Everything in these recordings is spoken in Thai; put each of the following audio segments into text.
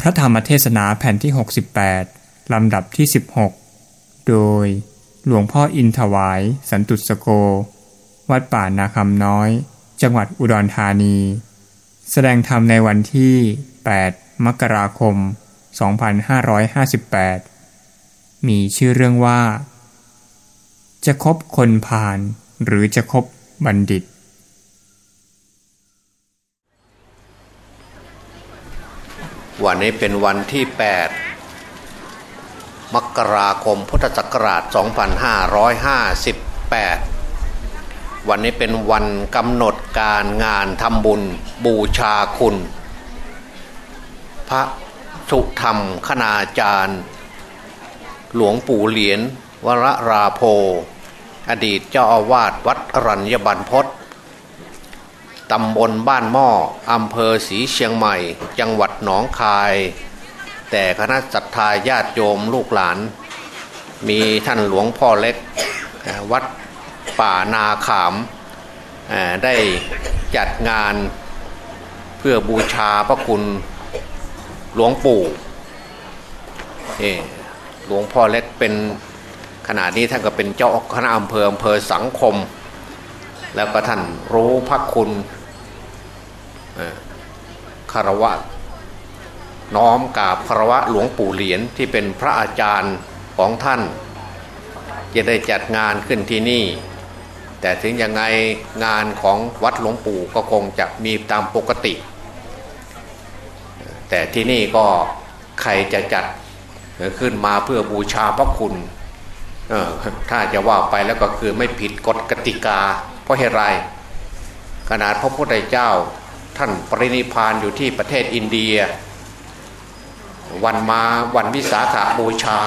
พระธรรมเทศนาแผ่นที่ 68 ลำดับที่ 16 โดยหลวงพ่ออินถวาย สันตุสโก วัดป่านาคำน้อย จังหวัดอุดรธานี แสดงธรรมในวันที่ 8 มกราคม 2558 มีชื่อเรื่องว่า จะคบคนพาลหรือจะคบบัณฑิต วันนี้เป็นวันที่ 8 มกราคมพุทธศักราช 2558 วันนี้เป็นวันกำหนดการงานทำบุญบูชาคุณ พระสุธรรมคณาจารย์ หลวงปู่เหรียญวรราโพ อดีตเจ้าอาวาสวัดรัญญบันพศ ตำบลบ้านหม้ออำเภอศรีเชียงใหม่ จังหวัดหนองคาย แต่คณะศรัทธาญาติโยมลูกหลาน มีท่านหลวงพ่อเล็กวัดป่านาขามได้จัดงานเพื่อบูชาพระคุณหลวงปู่หลวงพ่อเล็กเป็นขณะนี้ท่านก็เป็นเจ้าคณะอำเภออำเภอสังคม แล้วก็ท่านรู้พระคุณ คารวะ น้อมกราบคารวะหลวงปู่เหรียญที่เป็นพระอาจารย์ของท่าน จะได้จัดงานขึ้นที่นี่ แต่ถึงยังไงงานของวัดหลวงปู่ก็คงจะมีตามปกติ แต่ที่นี่ก็ใครจะจัดขึ้นมาเพื่อบูชาพระคุณถ้าจะว่าไปแล้วก็คือไม่ผิดกฎกติกา เพราะเหตุไรขนาดพระพุทธเจ้า ท่านปรินิพานอยู่ที่ประเทศอินเดีย วันมาวันวิสาขาบูชา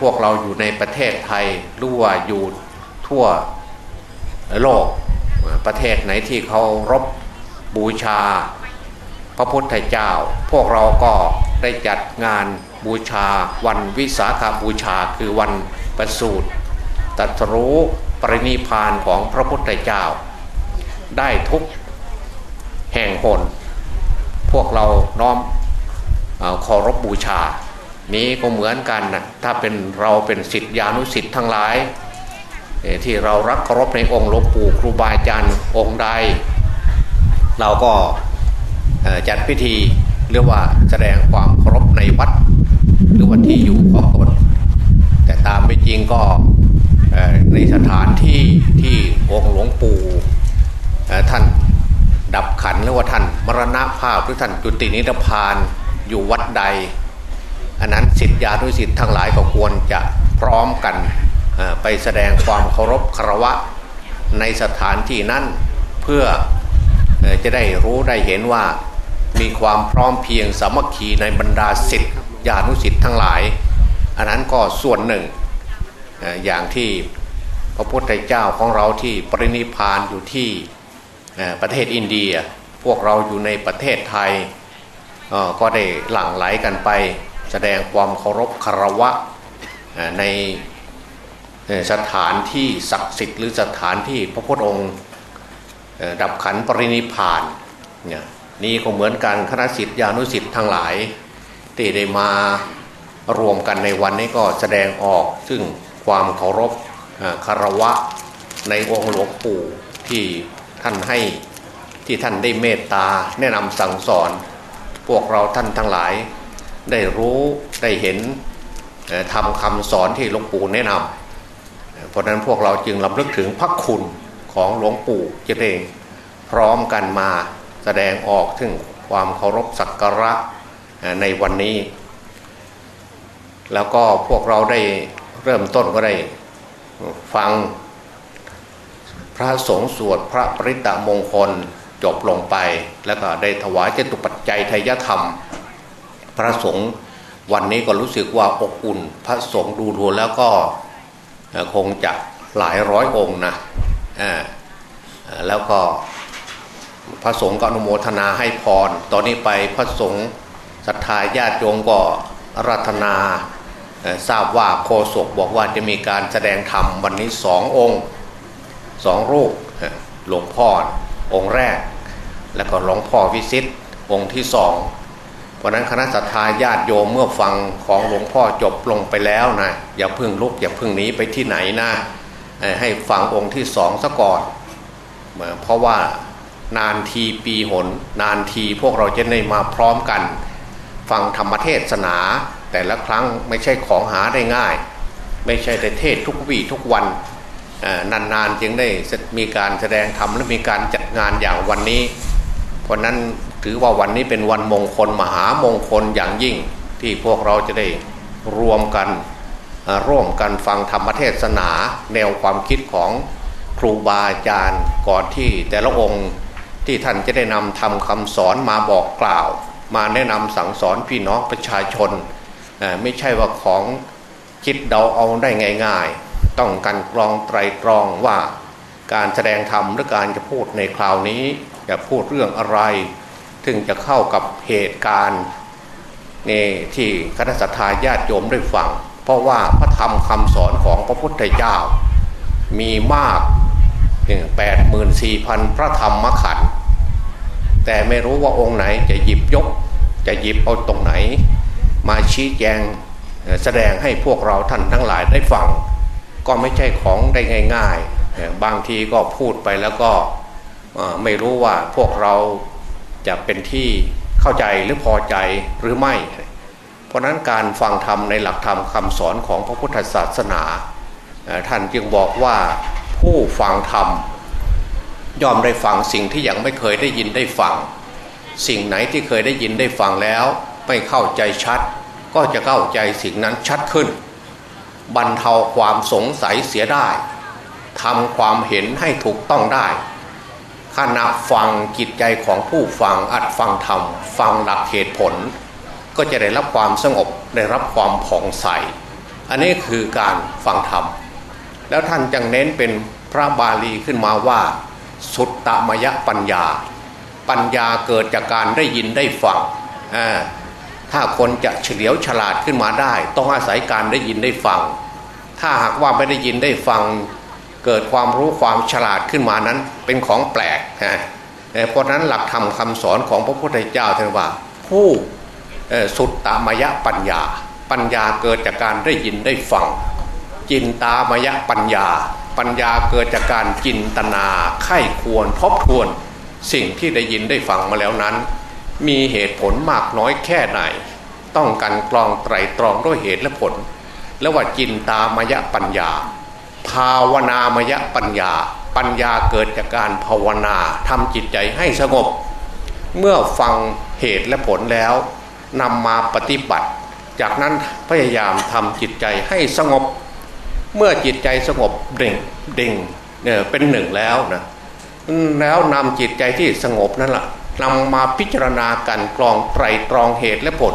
พวกเราอยู่ในประเทศไทยรู้ว่าอยู่ทั่วโลกประเทศไหนที่เขารบบูชา พระพุทธเจ้า พวกเราก็ได้จัดงานบูชา วันวิสาขาบูชาคือวันประสูติตรัสรู้ปรินิพานของพระพุทธเจ้า ได้ทุก แห่งหน พวกเราน้อมเคารพบบูชา นี้ก็เหมือนกันนะถ้าเป็นเราเป็นสิทธิานุสิทธิ์ทั้งหลาย ที่เรารักเคารพในองค์หลวงปู่ครูบาอาจารย์องค์ใด เราก็จัดพิธีเรียกว่าแสดงความเคารพในวัดหรือวันที่อยู่ของคนแต่ตามไม่จริงก็ในสถานที่ที่องค์หลวงปู่ท่าน ดับขันหรือว่าท่านมรณภาพหรือท่านจุตินิพพานอยู่วัดใด อันนั้นสิทธิานุสิทธิ์ทั้งหลายก็ควรจะพร้อมกันไปแสดงความเคารพคารวะในสถานที่นั้นเพื่อจะได้รู้ได้เห็นว่ามีความพร้อมเพียงสามัคคีในบรรดาสิทธิานุสิทธิ์ทั้งหลาย อันนั้นก็ส่วนหนึ่งอย่างที่พระพุทธเจ้าของเราที่ปรินิพานอยู่ที่ ประเทศอินเดียพวกเราอยู่ในประเทศไทยก็ได้หลั่งไหลกันไป แสดงความเคารพคารวะในสถานที่ศักดิ์สิทธิ์หรือสถานที่พระพุทธองค์ดับขันปรินิพานนี่ก็เหมือนกันคณะสิทธิานุสิทธิ์ทั้งหลายที่ได้มารวมกันในวันนี้ก็แสดงออกซึ่งความเคารพคารวะในองค์หลวงปู่ที่ ท่านให้ที่ท่านได้เมตตาแนะนำสั่งสอน พวกเราท่านทั้งหลาย ได้รู้ได้เห็นทำคำสอนที่หลวงปู่แนะนำเพราะนั้นพวกเราจึงลำลึกถึงพระคุณของหลวงปู่เจะได้พร้อมกันมาแสดงออกถึงความเคารพสักการะในวันนี้ แล้วก็พวกเราได้เริ่มต้นก็ได้ฟัง พระสงฆ์สวดพระปริตะมงคลจบลงไป แล้วก็ได้ถวายเจตุปัจจัยทายธรรม พระสงฆ์วันนี้ก็รู้สึกว่าอบอุ่น พระสงฆ์ดูดูแล้วก็คงจะหลายร้อยองค์นะแล้วก็พระสงฆ์ก็อนุโมทนาให้พร ตอนนี้ไปพระสงฆ์ศรัทธาญาติโยมก็รัตนาทราบว่าโคศกบอกว่าจะมีการแสดงธรรมวันนี้สององค์ สองรูปหลวงพ่อองค์แรก แล้วก็หลวงพ่อวิสิตองค์ที่สองเพราะนั้นคณะสัตยาญาติโยมเมื่อฟังของหลวงพ่อจบลงไปแล้วนะอย่าพึ่งลุกอย่าพึ่งหนีไปที่ไหนนะให้ฟังองค์ที่สองซะก่อนเพราะว่านานทีปีหน นานทีพวกเราจะได้มาพร้อมกัน ฟังธรรมเทศนา แต่ละครั้งไม่ใช่ของหาได้ง่าย ไม่ใช่แต่เทศทุกวี่ทุกวัน นานๆจึงได้มีการแสดงธรรมและมีการจัดงานอย่างวันนี้ เพราะนั้นถือว่าวันนี้เป็นวันมงคลมหามงคลอย่างยิ่ง ที่พวกเราจะได้รวมกันร่วมกันฟังธรรมเทศนา แนวความคิดของครูบาอาจารย์ก่อนที่แต่ละองค์ที่ท่านจะได้นำทำคำสอนมาบอกกล่าว มาแนะนำสั่งสอนพี่น้องประชาชน ไม่ใช่ว่าของคิดเดาเอาได้ง่าย ต้องการกรองไตรตรองว่าการแสดงธรรมหรือการจะพูดในคราวนี้จะพูดเรื่องอะไร ถึงจะเข้ากับเหตุการณ์นี่ที่คณะสัตยาญาติโยมได้ฟัง เพราะว่าพระธรรมคำสอนของพระพุทธเจ้า มีมากแปดหมื่นสี่พันพระธรรมขันธ์แต่ไม่รู้ว่าองค์ไหนจะหยิบยก จะหยิบเอาตรงไหน มาชี้แจงแสดงให้พวกเราท่านทั้งหลายได้ฟัง ก็ไม่ใช่ของได้ง่ายๆ บางทีก็พูดไปแล้วก็ไม่รู้ว่าพวกเราจะเป็นที่เข้าใจหรือพอใจหรือไม่ เพราะนั้นการฟังธรรมในหลักธรรมคำสอนของพระพุทธศาสนา ท่านจึงบอกว่าผู้ฟังธรรมยอมได้ฟังสิ่งที่ยังไม่เคยได้ยินได้ฟัง สิ่งไหนที่เคยได้ยินได้ฟังแล้ว ไม่เข้าใจชัด ก็จะเข้าใจสิ่งนั้นชัดขึ้น บรรเทาความสงสัยเสียได้ทำความเห็นให้ถูกต้องได้ขณะฟังจิตใจของผู้ฟังอัดฟังธรรม ฟังหลักเหตุผล ก็จะได้รับความสงบได้รับความผ่องใส อันนี้คือการฟังธรรม แล้วท่านจังเน้นเป็นพระบาลีขึ้นมาว่า สุตตมยปัญญา ปัญญาเกิดจากการได้ยินได้ฟัง ถ้าคนจะเฉลียวฉลาดขึ้นมาได้ ต้องอาศัยการได้ยินได้ฟัง ถ้าหากว่าไม่ได้ยินได้ฟัง เกิดความรู้ความฉลาดขึ้นมานั้น เป็นของแปลกนะเพราะนั้นหลักธรรมคาสอนของพระพุทธเจ้าท่านว่า ผู้สุดตามยะปัญญา ปัญญาเกิดจากการได้ยินได้ฟัง จินตามยะปัญญา ปัญญาเกิดจากการจินตนาไข้ควรทบทวน สิ่งที่ได้ยินได้ฟังมาแล้วนั้น มีเหตุผลมากน้อยแค่ไหน ต้องกันกรองไตรตรองด้วยเหตุและผล แล้วว่าจินตามยะปัญญา ภาวนามยะปัญญา ปัญญาเกิดจากการภาวนาทำจิตใจให้สงบ เมื่อฟังเหตุและผลแล้วนำมาปฏิบัติ จากนั้นพยายามทำจิตใจให้สงบ เมื่อจิตใจสงบเด่งเด่งเนี่ยเป็นหนึ่งแล้วนะแล้วนำจิตใจที่สงบนั่นแหละ นำมาพิจารณากันกรองไตรตรองเหตุและผล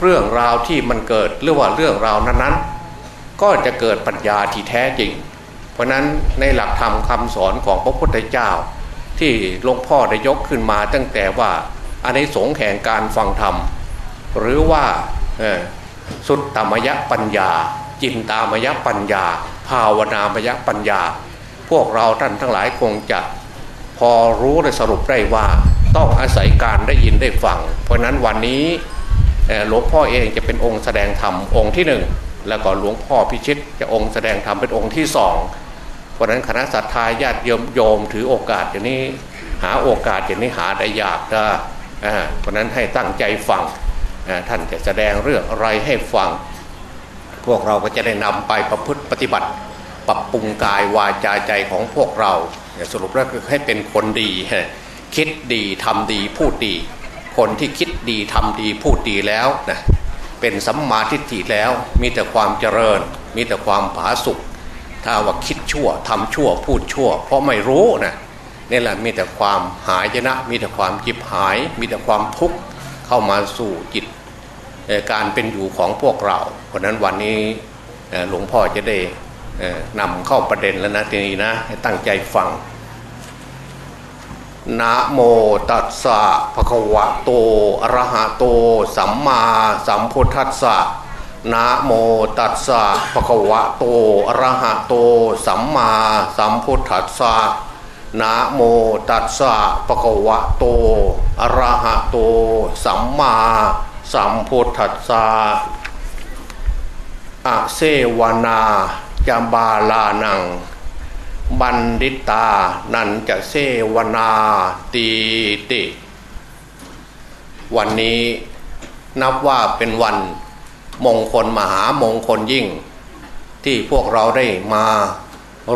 เรื่องราวที่มันเกิดหรือว่าเรื่องราวนั้นๆ ก็จะเกิดปัญญาที่แท้จริง เพราะนั้นในหลักธรรมคาสอนของพระพุทธเจ้า ที่หลวงพ่อได้ยกขึ้นมาตั้งแต่ว่าอันในสงแห่งการฟังธรรม หรือว่าสุดตามยะปัญญา จินตามยะปัญญา ภาวนามยะปัญญา พวกเราท่านทั้งหลายคงจะพอรู้และสรุปได้ว่า ต้องอาศัยการได้ยินได้ฟัง เพราะนั้นวันนี้หลวงพ่อเองจะเป็นองค์แสดงธรรมองค์ที่หนึ่งแล้วก็หลวงพ่อพิชิตจะองค์แสดงธรรมเป็นองค์ที่สองเพราะนั้นคณะสัตยาญาติโยมโยมถือโอกาสอย่างนี้หาโอกาสอย่างนี้หาได้ยากนะเพราะนั้นให้ตั้งใจฟังท่านจะแสดงเรื่องอะไรให้ฟัง พวกเราก็จะได้นำไปประพฤติปฏิบัติ ปรับปรุงกายวาจาใจของพวกเราสรุปแล้วคือให้เป็นคนดี คิดดีทำดีพูดดี คนที่คิดดีทำดีพูดดีแล้วนะเป็นสัมมาทิฏฐิแล้วมีแต่ความเจริญ มีแต่ความผาสุกถ้าว่าคิดชั่วทำชั่วพูดชั่ว เพราะไม่รู้นะนี่แหละมีแต่ความหายนะ มีแต่ความจิบหาย มีแต่ความทุกข์เข้ามาสู่จิตการเป็นอยู่ของพวกเรา เพราะนั้นวันนี้หลวงพ่อจะได้นำเข้าประเด็นแล้วนะทีนี้นะให้ตั้งใจฟัง นะโมตัสสะภะคะวะโตอะระหะโต สัมมาสัมพุทธัสสะนะโมตัสสะภะคะวะโตอะระหะโต สัมมาสัมพุทธัสสะนะโมตัสสะภะคะวะโตอะระหะโต สัมมาสัมพุทธัสสะอะเซวนาจามบาลานัง บันดิตา นันจะเซวนาตีติ วันนี้นับว่าเป็นวันมงคลมหามงคลยิ่ง ที่พวกเราได้มา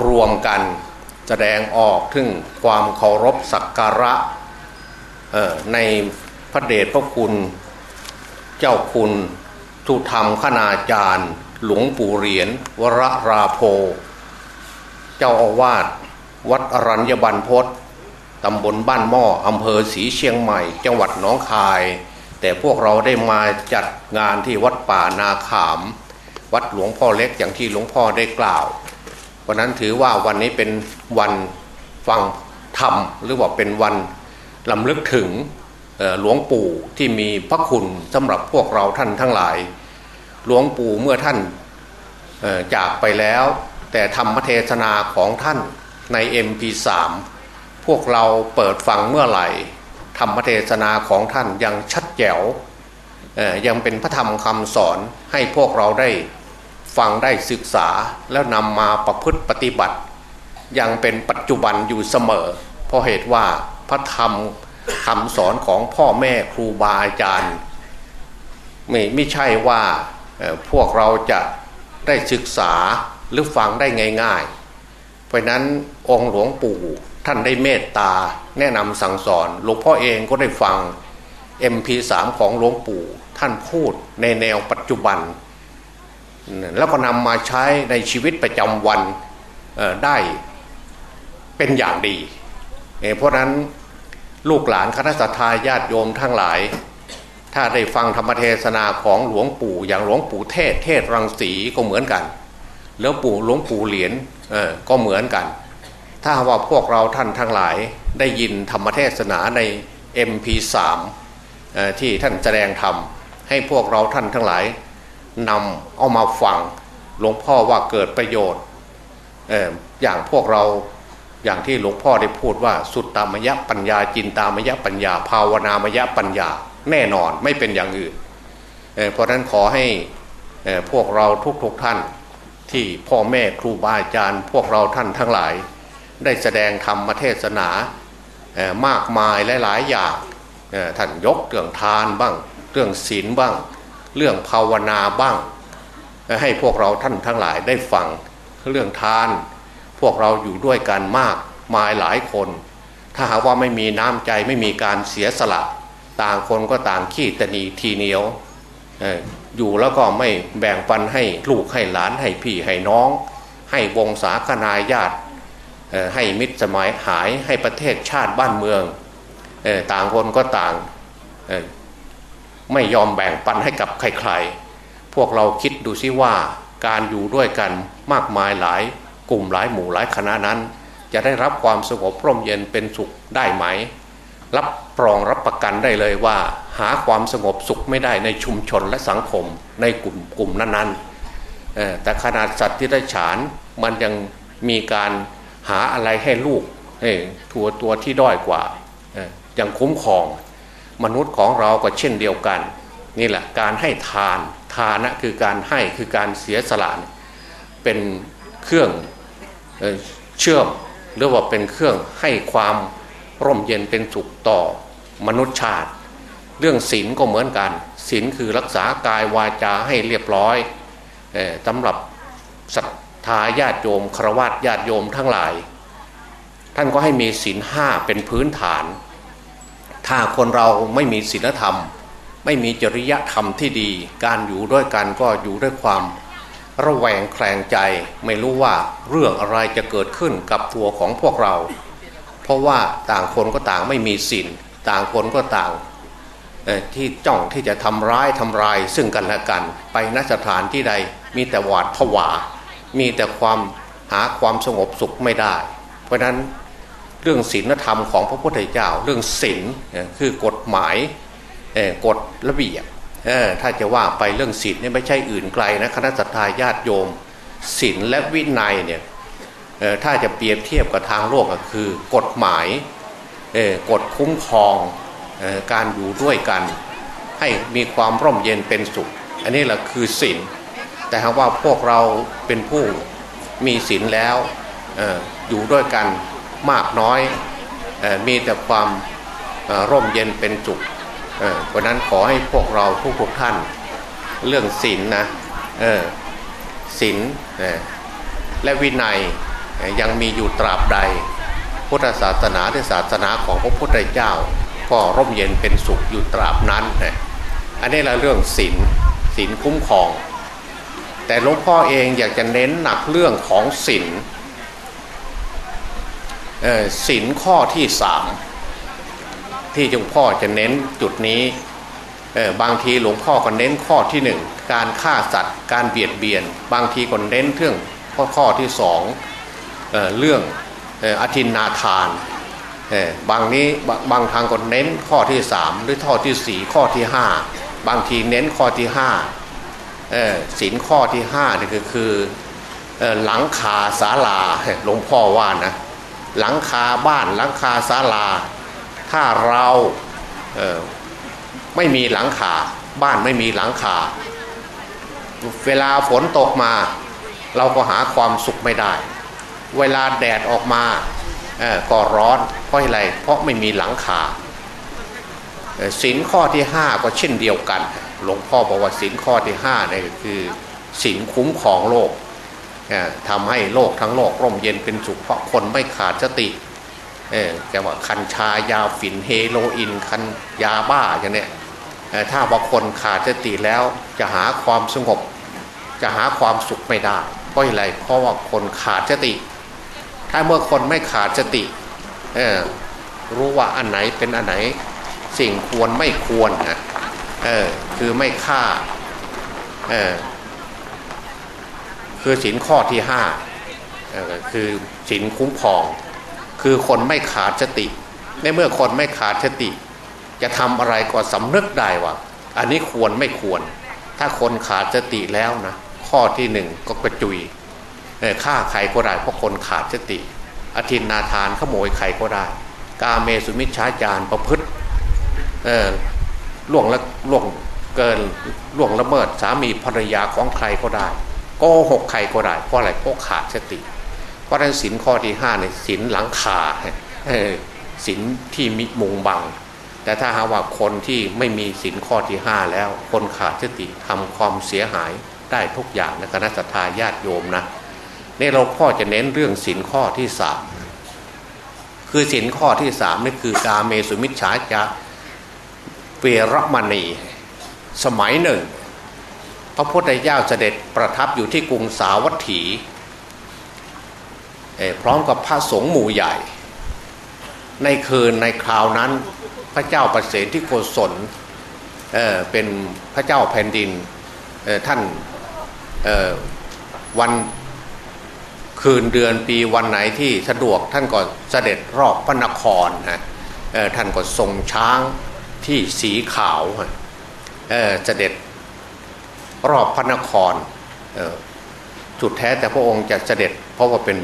รวมกัน แสดงออกถึงความเคารพสักการะในพระเดชพระคุณ เจ้าคุณทุธรรมคณาจารย์ หลวงปู่เหรียญวรราโพ เจ้าอาวาสวัดอรัญญบันพศตำบลบ้านหม้ออำเภอศรีเชียงใหม่ จังหวัดหนองคาย แต่พวกเราได้มาจัดงานที่วัดป่านาขาม วัดหลวงพ่อเล็กอย่างที่หลวงพ่อได้กล่าววันนั้นถือว่าวันนี้เป็นวันฟังธรรมหรือว่าเป็นวันลำลึกถึงหลวงปู่ที่มีพระคุณสำหรับพวกเราท่านทั้งหลาย หลวงปู่เมื่อท่านจากไปแล้ว แต่ธรรมเทศนาของท่านใน MP3 พวกเราเปิดฟังเมื่อไหร่ ธรรมเทศนาของท่านยังชัดแจ๋วยังเป็นพระธรรมคำสอนให้พวกเราได้ฟังได้ศึกษาแล้วนำมาประพฤติปฏิบัติ ยังเป็นปัจจุบันอยู่เสมอ เพราะเหตุว่าพระธรรมคำสอนของพ่อแม่ครูบาอาจารย์ ไม่ไม่ใช่ว่าพวกเราจะได้ศึกษา หรือฟังได้ง่ายๆ เพราะนั้นองค์หลวงปู่ท่านได้เมตตาแนะนำสั่งสอนหลวงพ่อเองก็ได้ฟัง MP3 ของหลวงปู่ท่านพูดในแนวปัจจุบัน แล้วก็นำมาใช้ในชีวิตประจำวันได้เป็นอย่างดี เพราะนั้นลูกหลานคณะสัตยาญาติโยมทั้งหลาย ถ้าได้ฟังธรรมเทศนาของหลวงปู่อย่างหลวงปู่เทศเทศรังสีก็เหมือนกัน แล้วปู่หลวงปู่เหรียญก็เหมือนกัน ถ้าว่าพวกเราท่านทั้งหลายได้ยินธรรมเทศนาใน MP3 ที่ท่านแสดงธรรมให้พวกเราท่านทั้งหลายนำเอามาฟังหลวงพ่อว่าเกิดประโยชน์อย่างพวกเราอย่างที่หลวงพ่อได้พูดว่าสุดตามยะปัญญาจินตามยะปัญญา ภาวนามยะปัญญาแน่นอนไม่เป็นอย่างอื่นเเพราะนั้นขอให้พวกเราทุกๆทท่าน ที่พ่อแม่ครูบาอาจารย์ พวกเราท่านทั้งหลาย ได้แสดงธรรมเทศนามากมายหลายๆอย่างท่านยกเรื่องทานบ้าง เรื่องศีลบ้าง เรื่องภาวนาบ้าง ให้พวกเราท่านทั้งหลายได้ฟังเรื่องทาน พวกเราอยู่ด้วยกันมากมายหลายคน ถ้าหากว่าไม่มีน้ำใจไม่มีการเสียสละ ต่างคนก็ต่างขี้ตนีทีเหนียว อยู่แล้วก็ไม่แบ่งปันให้ลูกให้หลานให้พี่ให้น้อง ให้วงศาคณาญาติให้มิตรสมัยหายให้ประเทศชาติบ้านเมือง ต่างคนก็ต่างไม่ยอมแบ่งปันให้กับใครๆ พวกเราคิดดูซิว่าการอยู่ด้วยกันมากมายหลายกลุ่มหลายหมู่หลายคณะนั้น จะได้รับความสงบร่มเย็นเป็นสุขได้ไหม รับรองรับประกันได้เลยว่า หาความสงบสุขไม่ได้ในชุมชนและสังคมในกลุ่มกลุ่มนั้นๆแต่ขนาดสัตว์ที่ได้ฉานมันยังมีการหาอะไรให้ลูกตัวตัวที่ด้อยกว่ายังคุ้มครอง มนุษย์ของเราก็เช่นเดียวกัน นี่แหละการให้ทานทานะคือการให้คือการเสียสละเป็นเครื่องเชื่อมหรือว่าเป็นเครื่องให้ความร่มเย็นเป็นสุขต่อมนุษยชาติ รื่องศีลก็เหมือนกันศีลคือรักษากายวาจาให้เรียบร้อยสำหรับศรัทธาญาติโยมครวญญาติโยมทั้งหลาย ท่านก็ให้มีศีลห้าเป็นพื้นฐาน ถ้าคนเราไม่มีศีลธรรม ไม่มีจริยธรรมที่ดี การอยู่ด้วยกันก็อยู่ด้วยความระแวงแคลงใจไม่รู้ว่าเรื่องอะไรจะเกิดขึ้นกับตัวของพวกเรา เพราะว่าต่างคนก็ต่างไม่มีศีลต่างคนก็ต่าง ที่จ้องที่จะทำร้ายทำลาย ซึ่งกันและกัน ไปนสถานที่ใดมีแต่หวาดผวา มีแต่ความหาความสงบสุขไม่ได้ เพราะนั้นเรื่องศีลธรรมของพระพุทธเจ้า เรื่องศีลคือกฎหมายกฎระเบียบถ้าจะว่าไปเรื่องศีลนี่ไม่ใช่อื่นไกลนะคณะสัตยาญาติโยมศีลและวินัยเนี่ยถ้าจะเปรียบเทียบกับทางโลกก็คือ กฎหมายกฎคุ้มครอง การอยู่ด้วยกัน ให้มีความร่มเย็นเป็นสุข อันนี้แหละคือศีลแต่หากว่าพวกเราเป็นผู้มีศีลแล้วออยู่ด้วยกันมากน้อยอมีแต่ความร่มเย็นเป็นสุขเพราะนั้นขอให้พวกเราทุกท่าน เรื่องศีลนนะศีลและวินัยยังมีอยู่ตราบใด พุทธศาสนาหรือศาสนาของพระพุทธเจ้า ก็ร่มเย็นเป็นสุขอยู่ตราบนั้นอันนี้ละเรื่องศีลศีลคุ้มครอง แต่หลวงพ่อเองอยากจะเน้นหนักเรื่องของศีลศีลข้อที่สามที่หลวงพ่อจะเน้นจุดนี้บางทีหลวงพ่อก็เน้นข้อที่หนึ่งการฆ่าสัตว์การเบียดเบียน บางทีก็เน้นเรื่องข้อข้อที่สองเอเรื่องอธินนาทาน บางนี้บางทางก็เน้นข้อที่สามหรือข้อที่สี่ข้อที่ห้าบางทีเน้นข้อที่ห้าสินข้อที่ห้านี่ก็คือหลังคาศาลาหลวงพ่อว่านะหลังคาบ้านหลังคาศาลา ถ้าเราไม่มีหลังคาบ้านไม่มีหลังคา เวลาฝนตกมา เราก็หาความสุขไม่ได้ เวลาแดดออกมา ก็ร้อนเพราะอะไรเพราะไม่มีหลังคาสินข้อที่ห้าก็เช่นเดียวกัน หลวงพ่อบอกว่าสินข้อที่ห้าเนี่ยคือสินคุ้มของโลกทำให้โลกทั้งโลกร่มเย็นเป็นสุขเพราะคนไม่ขาดสติแกว่าคัญชายาฝิ่นเฮโรอีนคันยาบ้าอย่างเนี้ยถ้าว่าคนขาดสติแล้วจะหาความสงบ จะหาความสุขไม่ได้เพราะอะไรเพราะว่าคนขาดสติ ถ้าเมื่อคนไม่ขาดสติรู้ว่าอันไหนเป็นอันไหน สิ่งควรไม่ควรนะคือไม่ฆ่าคือสินข้อที่ห้าคือสินคุ้มครอง คือคนไม่ขาดสติ ในเมื่อคนไม่ขาดสติ จะทำอะไรก็สำนึกได้ว่า อันนี้ควรไม่ควร ถ้าคนขาดสติแล้วนะ ข้อที่หนึ่งก็กระจุย ฆ่าใครก็ได้เพราะคนขาดสติ อธินนาทานขโมยใครก็ได้ กาเมสุมิชฌาจารประพฤติล่วงละล่วงเกินล่วงละเมิดสามีภรรยาของใครก็ได้โกหกใครก็ได้เพราะอะไรเพราะขาดสติ เพราะนั้นสินข้อที่ห้าเนี่ยสินหลังคาสินที่มิมุงบัง แต่ถ้าหาว่าคนที่ไม่มีสินข้อที่ห้าแล้ว คนขาดสติทำความเสียหายได้ทุกอย่างนะคณะสัตยาญาติโยมนะ นี่เราพ่อจะเน้นเรื่องสินข้อที่สามคือสินข้อที่สามนี่คือกาเมสุมิชฌาจะเวรมณี สมัยหนึ่ง พระพุทธเจ้าเสด็จประทับอยู่ที่กรุงสาวัตถีพร้อมกับพระสงฆ์หมู่ใหญ่ ในคืนในคราวนั้นพระเจ้าประเสริฐที่โกศลเเป็นพระเจ้าแผ่นดินท่านวัน คืนเดือนปีวันไหนที่สะดวกท่านก็เสด็จรอบพระนครฮะท่านก็ทรงช้างที่สีขาวเสด็จรอบพระนครจุดแท้แต่พระองค์จะเสด็จ เพราะว่าเป็น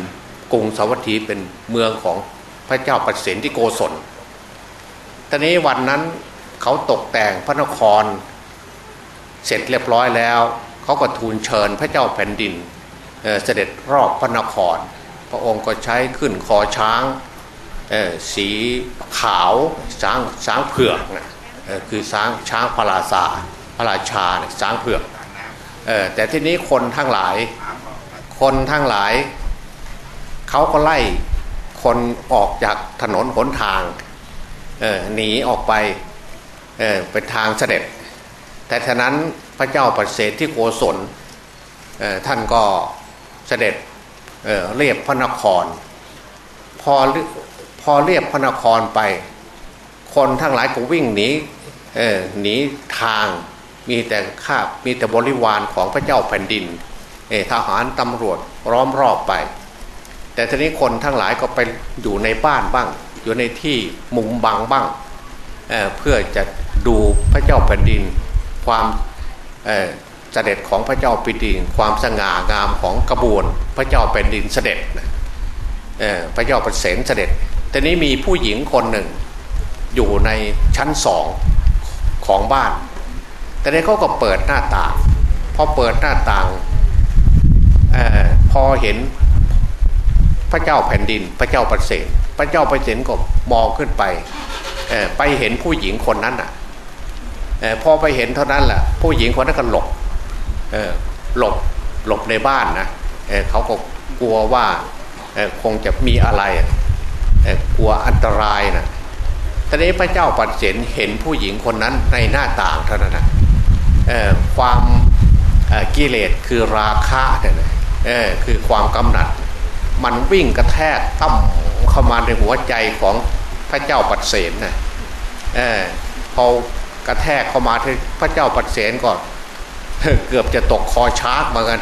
กรุงสาวัตถีเป็นเมืองของพระเจ้าปเสนที่โกศลตอนนี้วันนั้นเขาตกแต่งพระนคร เสร็จเรียบร้อยแล้ว เขาก็ทูลเชิญพระเจ้าแผ่นดิน เสด็จรอบพระนคร พระองค์ก็ใช้ขึ้นคอช้างสีขาวช้างช้างเผือกนะคือช้างช้างพระราชาพระราชาช้างเผือกแต่ที่นี้คนทั้งหลายคนทั้งหลายเขาก็ไล่คนออกจากถนนหนทางหนีออกไปเป็นทางเสด็จ แต่ฉะนั้นพระเจ้าปเสฐที่โกศลท่านก็ เสด็จเเรียบพระนคร พอพอเรียบพระนครไป คนทั้งหลายก็วิ่งหนีหนีทางมีแต่ข้ามีแต่บริวารของพระเจ้าแผ่นดินทหารตำรวจร้อมรอบไป แต่ทีนี้คนทั้งหลายก็ไปอยู่ในบ้านบ้าง อยู่ในที่มุงบังบ้างเเพื่อจะดูพระเจ้าแผ่นดินความ เสด็จของพระเจ้าปิดินความสง่างามของกระบวนพระเจ้าแผ่นดินเสด็จพระเจ้าประเสนเสด็จแต่นี้มีผู้หญิงคนหนึ่งอยู่ในชั้นสองของบ้าน แต่นี้เขาก็เปิดหน้าต่าง พอเปิดหน้าต่างอพอเห็นพระเจ้าแผ่นดิน พระเจ้าประเสฐพระเจ้าประเสฐก็มองขึ้นไปไปเห็นผู้หญิงคนนั้นอะพอไปเห็นเท่านั้นแหละผู้หญิงคนนั้นก็หลบ หลบหลบในบ้านนะเเขาก็กลัวว่าคงจะมีอะไรกลัวอันตรายนะตอนนี้พระเจ้าปัดเสนเห็นผู้หญิงคนนั้นในหน้าต่างเท่านั้นนะความกิเลสคือราคะเนี่ยคือความกำหนัด มันวิ่งกระแทกตั้มเข้ามาในหัวใจของพระเจ้าปัดเสนนะพอกระแทกเข้ามาที่พระเจ้าปัดเสนก่อน เกือบจะตกคอชาร์กมากัน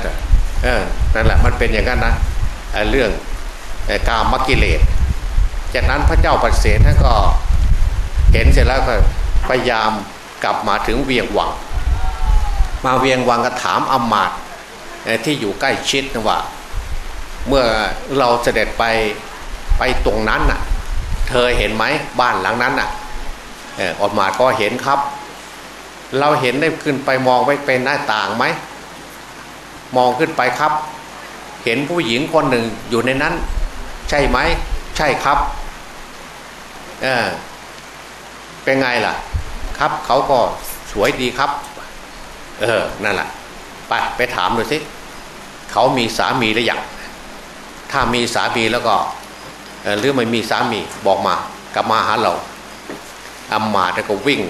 เออนั่นแหละมันเป็นอย่างนั้นนะเรื่องกามกิเลสจากนั้นพระเจ้าปัดเสนท่านก็เห็นเสร็จแล้วก็พยายามกลับมาถึงเวียงวัง มาเวียงวังก็ถามอมมาตที่อยู่ใกล้ชิดนะว่า เมื่อเราเสด็จไปไปตรงนั้นน่ะ เธอเห็นไหมบ้านหลังนั้นน่ะออกมาก็เห็นครับ เราเห็นได้ขึ้นไปมองไปเป็นหน้าต่างไหมมองขึ้นไปครับ เห็นผู้หญิงคนหนึ่งอยู่ในนั้น ใช่ไหม ใช่ครับเออเป็นไงล่ะ ครับเขาก็สวยดีครับ เออนั่นแหละไปไปถามดูสิเขามีสามีหรือยังถ้ามีสามีแล้วก็หรือไม่มีสามีบอกมากลับมาหาเราอามาแล้วก็วิ่ง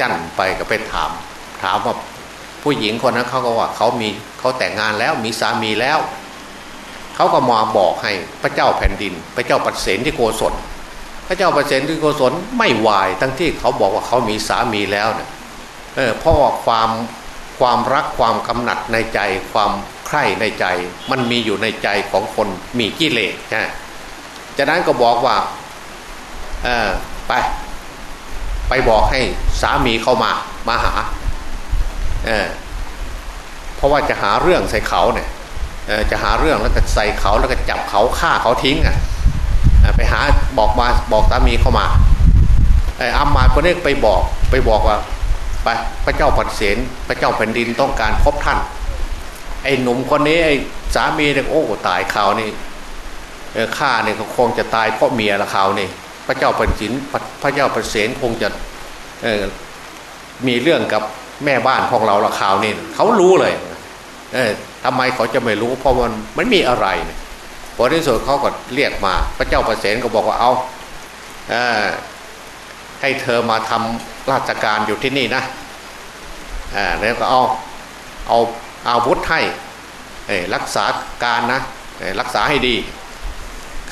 จั่นไปก็ไปถาม ถามว่าผู้หญิงคนนั้นเขาก็ว่าเขามีเขาแต่งงานแล้วมีสามีแล้ว เขาก็มาบอกให้พระเจ้าแผ่นดิน พระเจ้าปัดเสนที่โกศลพระเจ้าปัดเสนที่โกศลไม่วายทั้งที่เขาบอกว่าเขามีสามีแล้วเนี่ยเออเพราะว่าความความรักความกำหนัดในใจความใคร่ในใจ มันมีอยู่ในใจของคนมีกิเลสใช่จากนั้นก็บอกว่าเออไป ไปบอกให้สามีเข้ามามาหาเออเพราะว่าจะหาเรื่องใส่เขาเนี่ยจะหาเรื่องแล้วก็ใส่เขาแล้วก็จับเขาฆ่าเขาทิ้งอะไปหาบอกมาบอกสามีเข้ามาไอ้อามาคนนี้ไปบอกไปบอกว่าไปพระเจ้าปัดเสนพระเจ้าแผ่นดินต้องการพบท่าน ไอ้หนุ่มคนนี้ไอ้สามีเนี่ยโอ้ตายข่าวนี่ฆ่าเนี่ยคงจะตายเพราะเมียละข่าวนี่ พระเจ้าแผ่นดินพระเจ้าปัดเสนคงจะมีเรื่องกับแม่บ้านของเราละข่าวนี่เขารู้เลยเออทำไมเขาจะไม่รู้ เพราะมันมันมีอะไรพอที่สุดเขาก็เรียกมา พระเจ้าประเสนก็บอกว่าเอาเออให้เธอมาทำราชการอยู่ที่นี่นะอ่าแล้วก็เอาเอาอาวุธให้รักษาการนะรักษาให้ดี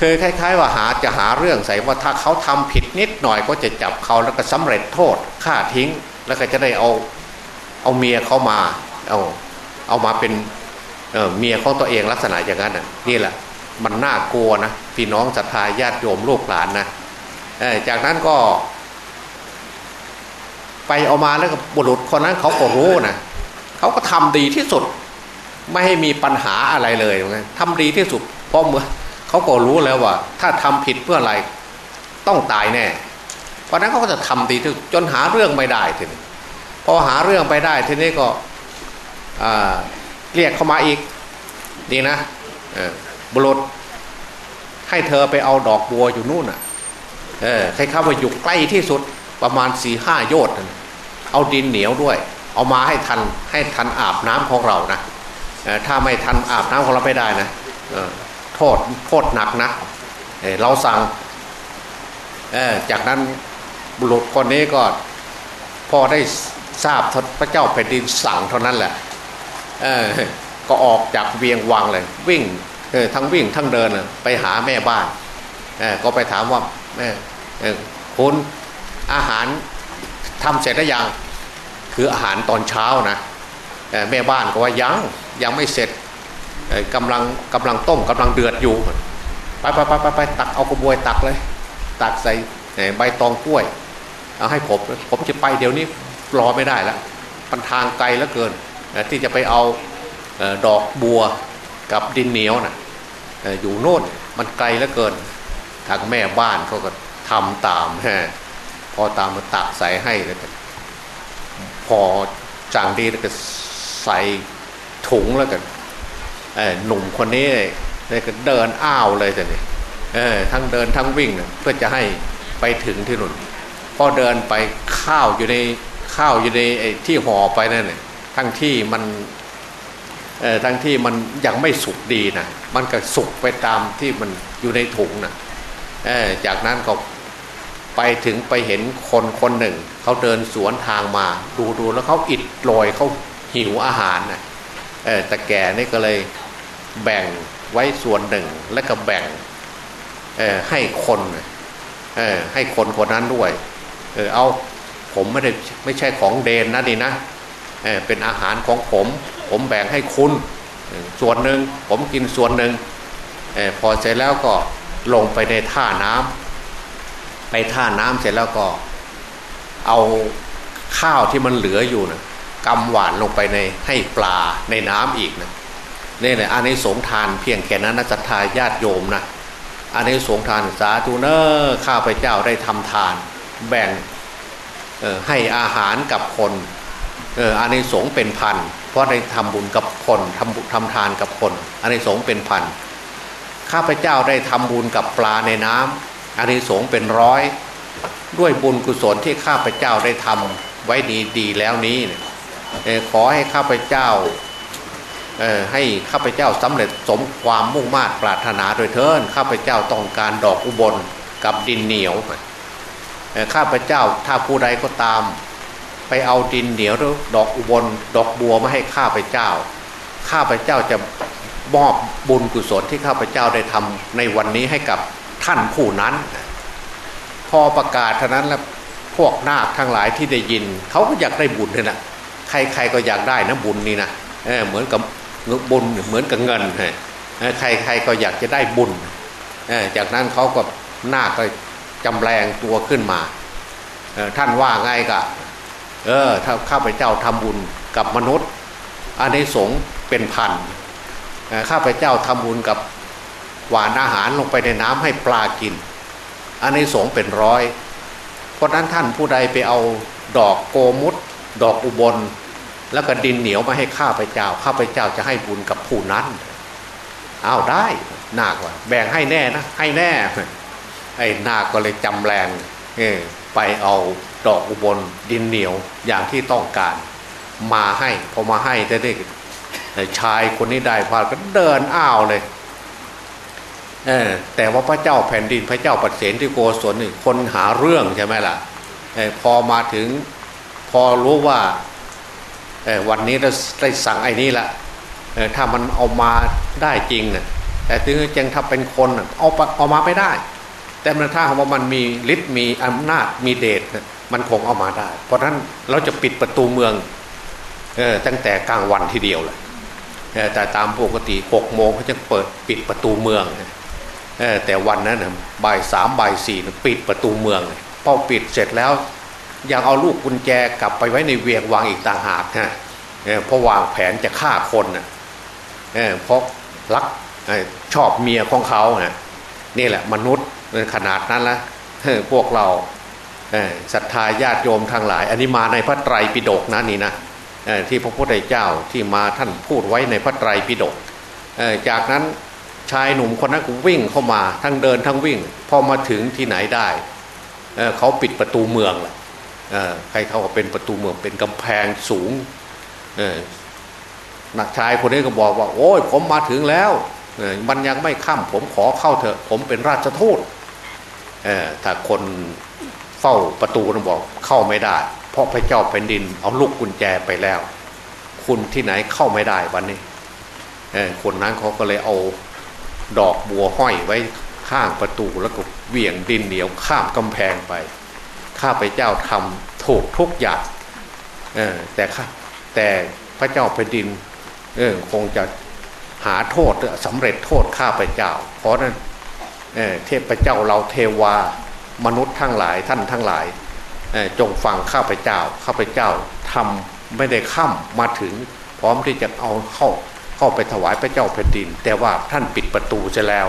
คือคล้าย ๆ ว่าหาจะหาเรื่องใส่ว่าถ้าเขาทำผิดนิดหน่อยก็จะจับเขาแล้วก็สำเร็จโทษฆ่าทิ้ง แล้วก็จะได้เอาเอาเมียเขามาเอาเอามาเป็นเเมียของตัวเองลักษณะอย่างนั้นนี่แหละมันน่ากลัวนะพี่น้องศรัทธาญาติโยมลูกหลานนะจากนั้นก็ ไปเอามาแล้วก็บุรุษคนนั้นเขาก็รู้นะเขาก็ทำดีที่สุด ไม่ให้มีปัญหาอะไรเลยนะทำดีที่สุดเพราะเมื่อ เขาก็รู้แล้วว่า ถ้าทำผิดเพื่ออะไรต้องตายแน่ เพราะนั้นเขาก็จะทำดีที่จนหาเรื่องไม่ได้ทีนี้พอหาเรื่องไปได้ทีนี้ก็เรียกเข้ามาอีกดีนะบุรุษให้เธอไปเอาดอกบัวอยู่นู่นอะเออใครเข้ามาอยู่ใกล้ที่สุดประมาณสี่ห้าโยชน์เอาดินเหนียวด้วย เอามาให้ทันให้ทันอาบน้ำของเรานะถ้าไม่ทันอาบน้ำของเราไม่ได้นะ ทษโทษหนักนะเเราสั่งจากนั้นบุรุษคนนี้ก็พอได้ทราบพระเจ้าแผ่นดินสั่งเท่านั้นแหละก็ออกจากเวียงวังเลย วิ่งทั้งวิ่งทั้งเดินไปหาแม่บ้านก็ไปถามว่าคุณอาหารทำเสร็จหรือยังคืออาหารตอนเช้านะแม่บ้านก็ว่ายังยังไม่เสร็จ กำลังกำลังต้มกำลังเดือดอยู่ ไปไปไปไปไปตักเอากระบวยตักเลย ตักใส่ใบตองกล้วยเอาให้ผมผมจะไปเดี๋ยวนี้รอไม่ได้แล้วปันทางไกลแล้วเกินที่จะไปเอาดอกบัวกับดินเหนียวนะ่ะอยู่โน่นมันไกลแล้วเกิน ทางแม่บ้านเขาก็ทำตามฮะพอตามมาตักใส่ให้แล้วพอสั่งดีแล้วก็ใส่ถุงแล้วกัน หนุ่มคนนี้เดินอ้าวเลยแต่นี่ทั้งเดินทั้งวิ่งเพื่อจะให้ไปถึงที่นุ่นพอเดินไปข้าวอยู่ในข้าวอยู่ในที่ห่อไปนั่นเนี่ยทั้งที่มันทั้งที่มันยังไม่สุกดีนะมันก็สุกไปตามที่มันอยู่ในถุงนะจากนั้นก็ไปถึงไปเห็นคนคนหนึ่งเขาเดินสวนทางมา ดูดูแล้วเขาอิดลอยเขาหิวอาหารนะแต่แกนี่ก็เลย แบ่งไว้ส่วนหนึ่งและก็แบ่งให้คนให้คนคนนั้นด้วยเออเอาผมไม่ได้ไม่ใช่ของเดนนะนี่นะเเป็นอาหารของผม ผมแบ่งให้คุณส่วนหนึ่งผมกินส่วนหนึ่งอพอเสร็จแล้วก็ลงไปในท่าน้ำไปท่าน้ำเสร็จแล้วก็ เอาข้าวที่มันเหลืออยู่นะกำหวานลงไปในให้ปลาในน้ำอีกนะ นี่แหละอันนี้สงทานเพียงแค่นั้นนะศรัทธาญาติโยมนะอันนี้สงทานสาธุเนอร์ข้าพเจ้าได้ทำทาน แบ่งให้อาหารกับคนอันนี้สงเป็นพันเพราะได้ทำบุญกับคนทำทำทานกับคนอันนี้สงเป็นพันข้าพเจ้าได้ทำบุญกับปลาในน้ำอันนี้สงเป็นร้อยด้วยบุญกุศลที่ข้าพเจ้าได้ทำไว้ดีดีแล้วนี้ขอให้ข้าพเจ้า ให้ข้าพเจ้าสำเร็จสมความมุ่งมา่ปรารถนาโดยเทินข้าพเจ้าต้องการดอกอุบลกับดินเหนียวข้าพเจ้าถ้าผู้ใดก็ตาม ไปเอาดินเหนียวหรือดอกอุบลดอกบัวมาให้ข้าพเจ้า ข้าพเจ้าจะมอบบุญกุศลที่ข้าพเจ้าได้ทำในวันนี้ให้กับท่านผู้นั้น พอประกาศเท่านั้นแล้วพวกนาคทั้งหลายที่ได้ยิน เขาก็อยากได้บุญเลยนะใครๆก็อยากได้นะบุญนี่นะเเหมือนกับ บุญเหมือนกับเงินใครใครก็อยากจะได้บุญจากนั้นเขาก็หน้าก็จำแรงตัวขึ้นมาท่านว่าไงกะเออถ้าข้าพเจ้าทำบุญกับมนุษย์อันนี้สงเป็นพันข้าพเจ้าทำบุญกับหวานอาหารลงไปในน้ำให้ปลากินอันนี้สงเป็นร้อย เพราะนั้นท่านผู้ใดไปเอาดอกโกมุตดอกอุบล แล้วก็ดินเหนียวมาให้ข้าพเจ้า ข้าพเจ้าจะให้บุญกับผู้นั้นเอาได้นากว่าแบ่งให้แน่นะให้แน่ไอ้นาคก็เลยจำแรงไปเอาดอกอุบลดินเหนียวอย่างที่ต้องการ มาให้พอมาให้แต่เด็กชายคนนี้ได้พาก็เดินอ้าวเลยเออแต่ว่าพระเจ้าแผ่นดินพระเจ้าปเสนที่โกศลนี่คนหาเรื่องใช่ไหมล่ะพอมาถึงพอรู้ว่า วันนี้เราได้สั่งไอ้นี่ละถ้ามันเอามาได้จริงเนี่ยแต่ถึงจังถ้าเป็นคนเอาเอามาไม่ได้ แต่ถ้าว่ามันมีฤทธิ์มีอำนาจมีเดชมันคงเอามาได้ เพราะฉะนั้นเราจะปิดประตูเมืองเออตั้งแต่กลางวันทีเดียวเลยแต่ตามปกติหกโมงเขาจะเปิดปิดประตูเมืองแต่วันนั้นบ่ายสามบ่ายสี่ปิดประตูเมืองพอปิดเสร็จแล้ว ยังเอาลูกกุญแจกลับไปไว้ในเวียงวางอีกต่างหากนะเพราะวางแผนจะฆ่าคนนะเพราะรักชอบเมียของเขานะนี่แหละมนุษย์ขนาดนั้นละพวกเราศรัทธาญาติโยมทางหลาย อันนี้มาในพระไตรปิฎกนะนี่นะที่พระพุทธเจ้าที่มาท่านพูดไว้ในพระไตรปิฎกจากนั้นชายหนุ่มคนนั้นก็วิ่งเข้ามาทั้งเดินทั้งวิ่ง พอมาถึงที่ไหนได้ เขาปิดประตูเมืองแหละ ใครเขาก็เป็นประตูเมืองเป็นกำแพงสูงนักชายคนนี้ก็บอกว่า โอ้ยผมมาถึงแล้วมันยังไม่ค่ำผมขอเข้าเถอะ ผมเป็นราชทูตถ้าคนเฝ้าประตูนะบอกเข้าไม่ได้ เพราะพระเจ้าแผ่นดินเอาลูกกุญแจไปแล้ว คุณที่ไหนเข้าไม่ได้วันนี้คนนั้นเขาก็เลยเอาดอกบัวห้อยไว้ข้างประตูแล้วก็เหวี่ยงดินเหนียวข้ามกำแพงไป ข้าพเจ้าทำถูกทุกอย่างแต่แต่พระเจ้าแผ่นดินคงจะหาโทษสำเร็จโทษข้าพเจ้า เพราะนั้นเเทพเจ้าเราเทวามนุษย์ทั้งหลายท่านทั้งหลายจงฟังข้าพเจ้าข้าพเจ้าทำไม่ได้ข้ามมาถึง พร้อมที่จะเอาเข้าเข้าไปถวายพระเจ้าแผ่นดิน แต่ว่าท่านปิดประตูจะแล้ว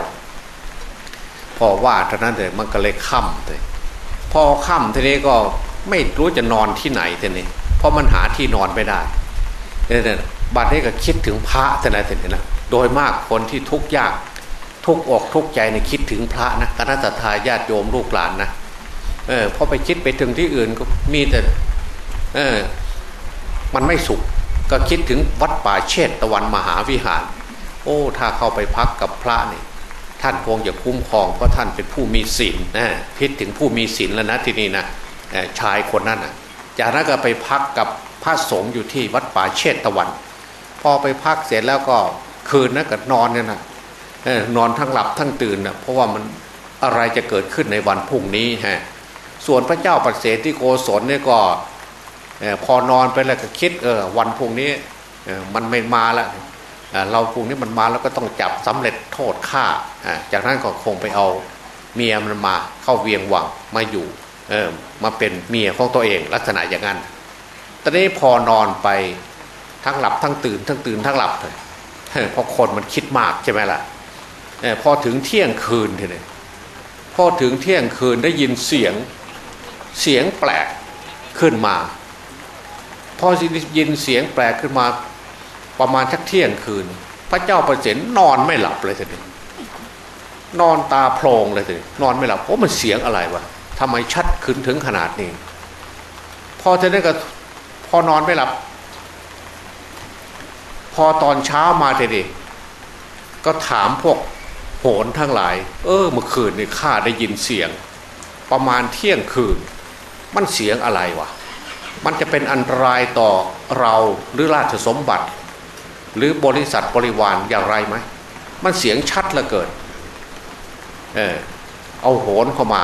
พอว่าเท่านั้นเลยมันก็เลยค่ำเลย พอค่ำทีนี้ก็ไม่รู้จะนอนที่ไหนทีนี้เพราะมันหาที่นอนไม่ได้เนี่ยบัดนี้ก็คิดถึงพระแต่ไหนแต่ไหนะโดยมากคนที่ทุกข์ยากทุกอกทุกใจในคิดถึงพระนะคณะทาญาติโยมลูกหลานนะเออพอไปคิดไปถึงที่อื่นก็มีแต่เออมันไม่สุขก็คิดถึงวัดป่าเชตตะวันมหาวิหาร โอ้ถ้าเข้าไปพักกับพระนี่ ท่านคงจะคุ้มครองเพราะท่านเป็นผู้มีศีลนะคิดถึงผู้มีศีลแล้วนะที่นี่นะชายคนนั้นนะจากนั้นก็ไปพักกับพระสงฆ์อยู่ที่วัดป่าเชตตะวัน พอไปพักเสร็จแล้วก็คืนนั้นก็นอนเนี่ยนะนอนทั้งหลับทั้งตื่นนะเพราะว่ามันอะไรจะเกิดขึ้นในวันพรุ่งนี้ฮะส่วนพระเจ้าปเสที่โกศลเนี่ยก็พอนอนไปแล้วก็คิดเออวันพรุ่งนี้มันไม่มาแล้ว เราพรุ่งนี้มันมาแล้วก็ต้องจับสำเร็จโทษฆ่า จากนั้นก็คงไปเอาเมียมันมาเข้าเวียงวังมาอยู่เออมาเป็นเมียของตัวเองลักษณะอย่างนั้น ตอนนี้พอนอนไปทั้งหลับทั้งตื่นทั้งตื่นทั้งหลับเลยเพราะคนมันคิดมากใช่ไหมล่ะพอถึงเที่ยงคืนทีนี้พอถึงเที่ยงคืนได้ยินเสียงเสียงแปลกขึ้นมา พอยินเสียงแปลกขึ้นมา ประมาณชักเที่ยงคืน พระเจ้าประเสนนอนไม่หลับเลยทีนี้นอนตาโพลงเลยทีนี้นอนไม่หลับเพราะมันเสียงอะไรวะทำไมชัดขึ้นถึงขนาดนี้ พอจะได้ก็พอนอนไม่หลับ พอตอนเช้ามาทีนี้ก็ถามพวกโหนทั้งหลาย เออเมื่อคืนนี่ข้าได้ยินเสียง ประมาณเที่ยงคืน มันเสียงอะไรวะมันจะเป็นอันตรายต่อเราหรือราชสมบัติ หรือบริษัทบริวารอย่างไรไหมมันเสียงชัดเหลือเกินเออเอาโหนเข้ามา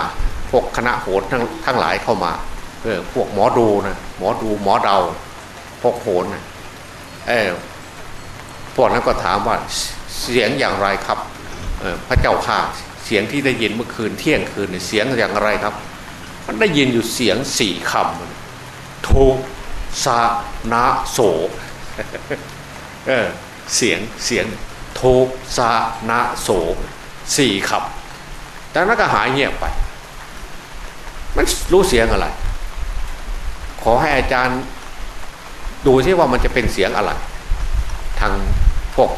พวกคณะโหนทั้งทั้งหลายเข้ามาเออพวกหมอดูนะหมอดูหมอเดาพวกโหนนะเออพวกนั้นก็ถามว่าเสียงอย่างไรครับพระเจ้าข่าเสียงที่ได้ยินเมื่อคืนเที่ยงคืนเสียงอย่างไรครับ มันได้ยินอยู่เสียงสี่คำทุสานาโส เออเสียงเสียงโทสานาโสสี่คำแต่นั้นก็หายเงียบไป มันรู้เสียงอะไร ขอให้อาจารย์ดูที่ว่ามันจะเป็นเสียงอะไร ทางพวก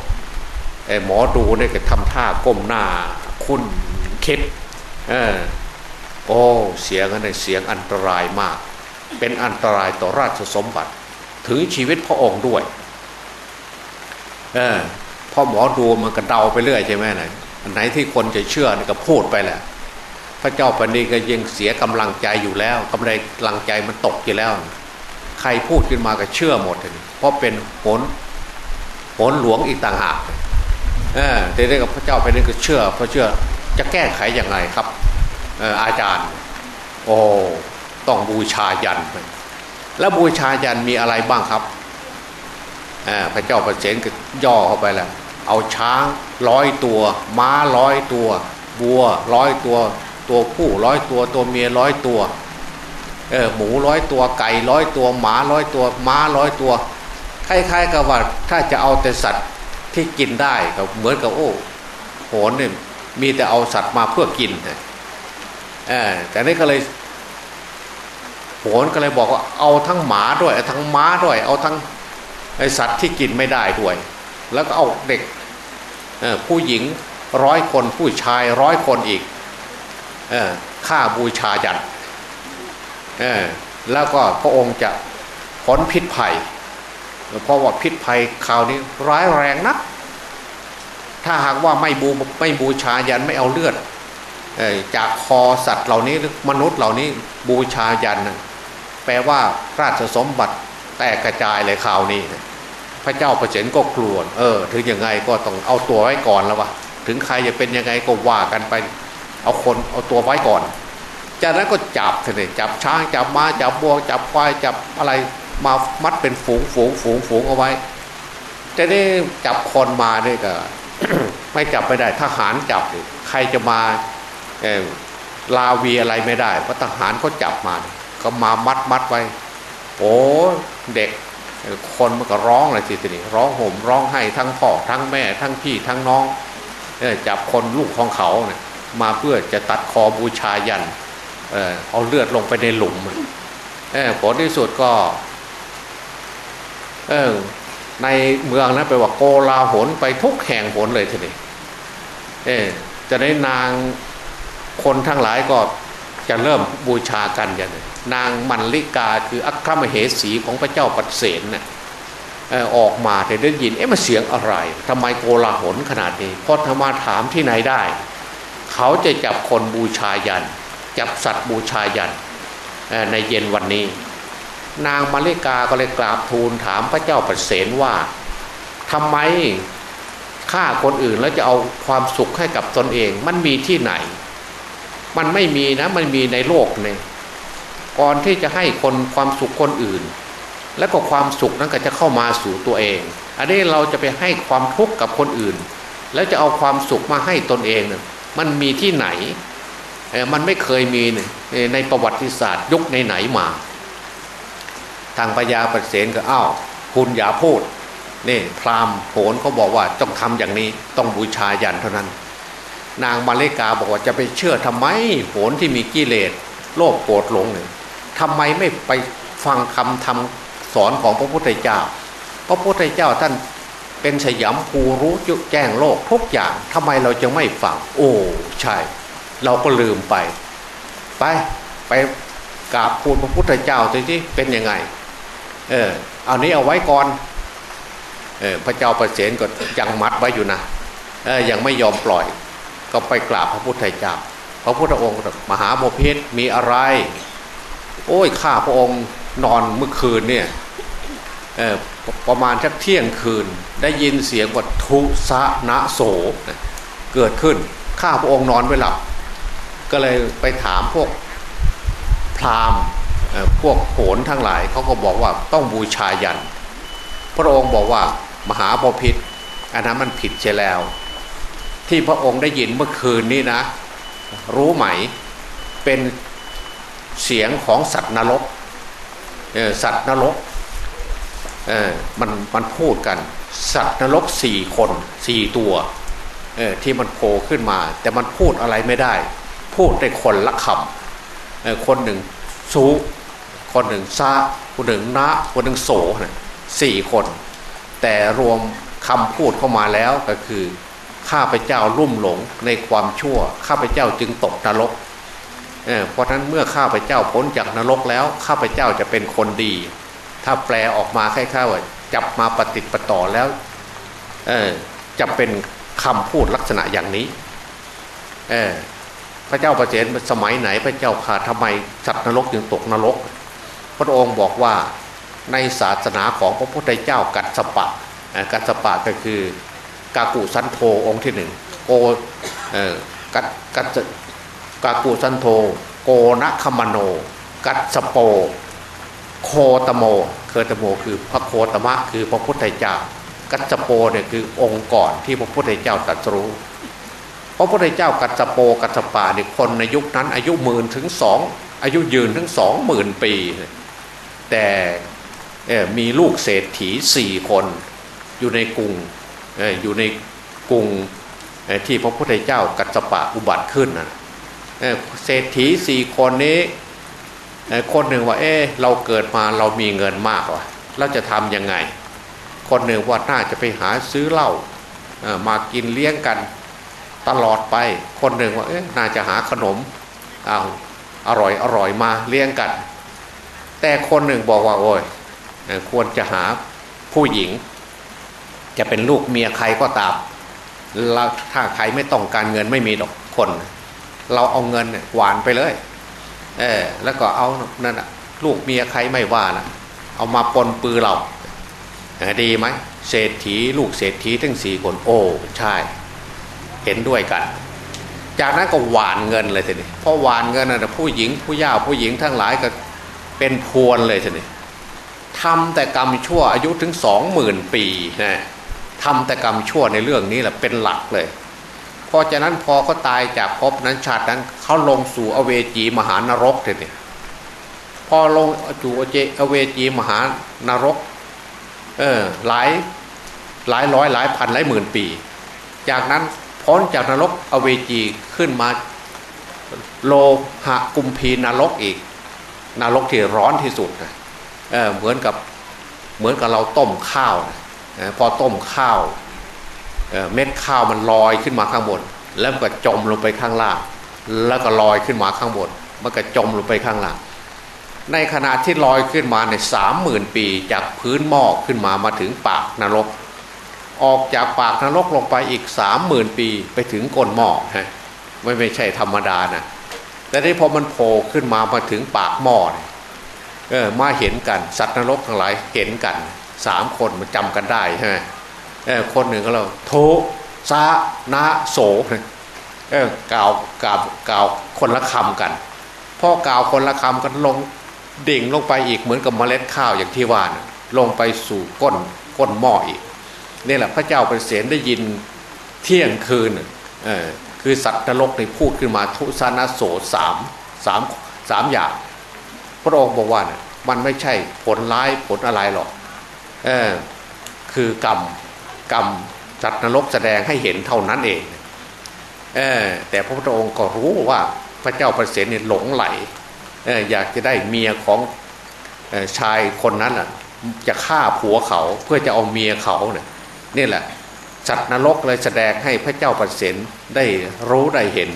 หมอดูเนี่ยก็ทำท่าก้มหน้าคุณคิดเออโอ้เสียงนั้นเสียงอันตรายมาก เป็นอันตรายต่อราชสมบัติ ถึงชีวิตพระองค์ด้วย เออพ่อหมอดูมันก็เดาไปเรื่อยใช่ไหมไหนอันไหนที่คนจะเชื่อนี่ก็พูดไปแหละ พระเจ้าปณีก็ยังเสียกำลังใจอยู่แล้วกำลังใจมันตกอยู่แล้ว ใครพูดขึ้นมาก็เชื่อหมดเลยเพราะเป็นผลผลหลวงอีกต่างหากเออแต่ได้กับพระเจ้าไปนี่ก็เชื่อพระเชื่อจะแก้ไขย่างไรครับอออาจารย์ โอ้ต้องบูชายันแล้วบูชายันมีอะไรบ้างครับ พระเจ้าประเสนก็ย่อเข้าไปแล้วเอาช้างร้อยตัว ม้าร้อยตัวบัวร้อยตัว ตัวผู้ร้อยตัวตัวเมียร้อยตัวเออหมูร้อยตัวไก่ร้อยตัวหมาร้อยตัวม้าร้อยตัวคล้ายๆกับว่าถ้าจะเอาแต่สัตว์ที่กินได้ก็เหมือนกับโอ้โหนเนี่ยมีแต่เอาสัตว์มาเพื่อกินนะแต่นี่ก็เลยโหนก็เลยบอกว่าเอาทั้งหมาด้วย ทั้งม้าด้วย เอาทั้ง สัตว์ที่กินไม่ได้ด้วย แล้วก็เอาเด็กผู้หญิงร้อยคนผู้ชายร้อยคนอีกฆ่าบูชายันแล้วก็พระองค์จะพ้นพิษภัยเพราะว่าพิษภัยคราวนี้ร้ายแรงนะถ้าหากว่าไม่บูไม่บูชายันไม่เอาเลือดจากคอสัตว์เหล่านี้มนุษย์เหล่านี้บูชายัน แปลว่าราชสมบัติแตกกระจายเลยข่าวนี้ พระเจ้าประเสนก็กลัวเออ ถึงยังไงก็ต้องเอาตัวไว้ก่อนแล้ววะถึงใครจะเป็นยังไงก็ว่ากันไป เอาคนเอาตัวไว้ก่อน จากนั้นก็จับเลยจับช้างจับม้าจับบัวจับควายจับอะไรมามัดเป็นฝูงฝูงฝูงฝูงเอาไว้จะได้จับคนมาเนี่ยก็ไม่จับไม่ได้ ทหารจับใครจะมาลาวีอะไรไม่ได้เพราะทหารเขาจับมา ก็มามัดมัดไว้โอ้เด็ก คนมันก็ร้องเลยทีนี้ร้องห่มร้องไห้ทั้งพ่อทั้งแม่ทั้งพี่ทั้งน้องจับคนลูกของเขาเนี่ยมาเพื่อจะตัดคอบูชายันเอาเลือดลงไปในหลุมผลที่สุดก็เออในเมืองนะไปว่าโกลาหนไปทุกแห่งหนเลยทีนี้เออจะได้นางคนทั้งหลายก็จะเริ่มบูชากันอย่างนี้ นางมันลิกาคืออัครมเหสีของพระเจ้าปัดเสนเนี่ยออกมาแต่ได้ยินเอ๊ะมันเสียงอะไรทำไมโกลาหลขนาดนี้พอธรรมาถามที่ไหนได้ เขาจะจับคนบูชายัน จับสัตว์บูชายันในเย็นวันนี้ นางมาริกาก็เลยกราบทูลถามพระเจ้าปเสนว่าทำไมฆ่าคนอื่นแล้วจะเอาความสุขให้กับตนเอง มันมีที่ไหน มันไม่มีนะมันมีในโลกเนี่ย ก่อนที่จะให้คนความสุขคนอื่น แล้วก็ความสุขนั้นก็จะเข้ามาสู่ตัวเอง อันนี้เราจะไปให้ความทุกข์กับคนอื่น แล้วจะเอาความสุขมาให้ตนเองเนี่ยมันมีที่ไหนมันไม่เคยมีในประวัติศาสตร์ยุคไหนๆมา ทางพญาปเสนก็อ้าวคุณอย่าพูดนี่พราหมณ์โหนเขาบอกว่าต้องทำอย่างนี้ต้องบูชายันเท่านั้น นางมาเลกาบอกว่าจะไปเชื่อทำไมโหนที่มีกิเลสโลภโกรธหลงเนี่ย ทำไมไม่ไปฟังคำทำสอนของพระพุทธเจ้า พระพุทธเจ้าท่านเป็นสยามภูรู้จุแจ้งโลกทุกอย่างทำไมเราจะไม่ฟัง โอ้ใช่ เราก็ลืมไป ไปไปกราบพูดพระพุทธเจ้าสิที่เป็นยังไง เออเอานี้เอาไว้ก่อน เออพระเจ้าประเสนก็ยังมัดไว้อยู่นะเออยังไม่ยอมปล่อย ก็ไปกราบพระพุทธเจ้า พระพุทธองค์มหาโมพิษมีอะไร โอ้ยข้าพระองค์นอนเมื่อคืนเนี่ยประมาณสักเที่ยงคืน ได้ยินเสียงว่าทุสะนะโสเกิดขึ้นข้าพระองค์นอนไม่หลับ ก็เลยไปถามพวกพราหมณ์พวกโหนทั้งหลายเขาก็บอกว่าต้องบูชายัน พระองค์บอกว่ามหาบพิษอันนั้นมันผิดใช่แล้ว ที่พระองค์ได้ยินเมื่อคืนนี้นะ รู้ไหมเป็น เสียงของสัตว์นรกสัตว์นรกมันมันพูดกัน สัตว์นรกสี่คนสี่ตัวที่มันโผล่ขึ้นมา แต่มันพูดอะไรไม่ได้ พูดได้คนละคำคนหนึ่งสูคนหนึ่งซาคนหนึ่งนะคนหนึ่งโสสี่คน แต่รวมคำพูดเข้ามาแล้วก็คือข้าพเจ้าลุ่มหลงในความชั่ว ข้าพเจ้าจึงตกนรก เเพราะฉะนั้นเมื่อข้าพเจ้าพ้นจากนรกแล้วข้าพเจ้าจะเป็นคนดี ถ้าแปลออกมาคล้ายๆว่าจับมาปฏิติปต่อแล้วจะเป็นคำพูดลักษณะอย่างนี้พระเจ้าประเจนสมัยไหนพระเจ้าข่าทำไมสัตว์นรกจึงตกนรก พระองค์บอกว่าในศาสนาของพระพุทธเจ้ากัดสปะกัดสปะก็คือกากุสันโธองค์ที่หนึ่งโกกัดกัด กากุสันโธโกนคมโน กัสโป โคตโม เคตโมคือพระโคตมะคือพระพุทธเจ้า กัจโปเนี่ยคือองค์ก่อนที่พระพุทธเจ้าตรัสรู้พระพุทธเจ้ากัจโปกัจปาเนี่ยคนในยุคนั้นอายุหมื่นถึงสองอายุยืนถึงสองหมื่นปี แต่มีลูกเศรษฐีสี่คน อยู่ในกรุงอยู่ในกรุงที่พระพุทธเจ้ากัจจปะอุบัติขึ้นนะ เศรษฐีสี่คนนี้คนหนึ่งว่า เออเราเกิดมาเรามีเงินมากว่ะเราจะทำยังไง คนหนึ่งว่าน่าจะไปหาซื้อเหล้ามากินเลี้ยงกันตลอดไป คนหนึ่งว่าเออน่าจะหาขนมเอาอร่อยอร่อยมาเลี้ยงกัน แต่คนหนึ่งบอกว่าโอ้ยควรจะหาผู้หญิง จะเป็นลูกเมียใครก็ตามถ้าใครไม่ต้องการเงินไม่มีดอกคน เราเอาเงินหวานไปเลย เออแล้วก็เอานั่นอะลูกเมียใครไม่ว่านะเอามาปนปือเราดีไหมเศรษฐีลูกเศรษฐีทั้งสี่คนโอ้ใช่ เห็นด้วยกัน จากนั้นก็หวานเงินเลยทีนี้พอหวานเงินนะผู้หญิงผู้ย่าผู้หญิงทั้งหลายก็เป็นพวนเลยทีนี้ทำแต่กรรมชั่วอายุถึงสองหมื่นปีนะทำแต่กรรมชั่วในเรื่องนี้แหละเป็นหลักเลย เพราะฉะนั้นพอเขาตายจากภพนั้นชาตินั้นเขาลงสู่อเวจีมหานรกเลยเนี่ยพอลงสู่อเวจีมหานรกเออหลายหลายร้อยหลายพันหลายหมื่นปี จากนั้นพ้นจากนรกอเวจีขึ้นมาโลหะกุมพีนรกอีก นรกที่ร้อนที่สุดนะเเหมือนกับเหมือนกับเราต้มข้าวนะพอต้มข้าว เม็ดข้าวมันลอยขึ้นมาข้างบน แล้วก็จมลงไปข้างล่าง แล้วก็ลอยขึ้นมาข้างบน มันก็จมลงไปข้างล่าง ในขณะที่ลอยขึ้นมาในสามหมื่นปีจากพื้นหม้อขึ้นมามาถึงปากนรก ออกจากปากนรกลงไปอีกสามหมื่นปีไปถึงก้นหม้อฮะไม่ไม่ใช่ธรรมดานะแต่ที่พอมันโผล่ขึ้นมามาถึงปากหม้อเออมาเห็นกัน สัตว์นรกทั้งหลายเห็นกันสามคนมันจำกันได้ใช่ไหม คนหนึ่งก็เราโทซานาโสเออกล่าวกล่าวกล่าวคนละคำกันพอกล่าวคนละคำกันลงดิ่งลงไปอีกเหมือนกับเมล็ดข้าวอย่างที่ว่านะลงไปสู่ก้นก้นหม้ออีกนี่แหละพระเจ้าประเสนได้ยินเที่ยงคืนเออคือสัตว์นรกในพูดขึ้นมาทุสานาโสสามสามสามอย่าง พระองค์บอกว่านะมันไม่ใช่ผลร้ายผลอะไรหรอกเออคือกรรม กรรมจัดนรกแสดงให้เห็นเท่านั้นเองเออแต่พระพุทธองค์ก็รู้ว่าพระเจ้าประเสริฐเนี่ยหลงไหลเอออยากจะได้เมียของชายคนนั้นอะจะฆ่าผัวเขาเพื่อจะเอาเมียเขาเนี่ยนี่แหละจัดนรกเลยแสดงให้พระเจ้าประเสริฐได้รู้ได้เห็น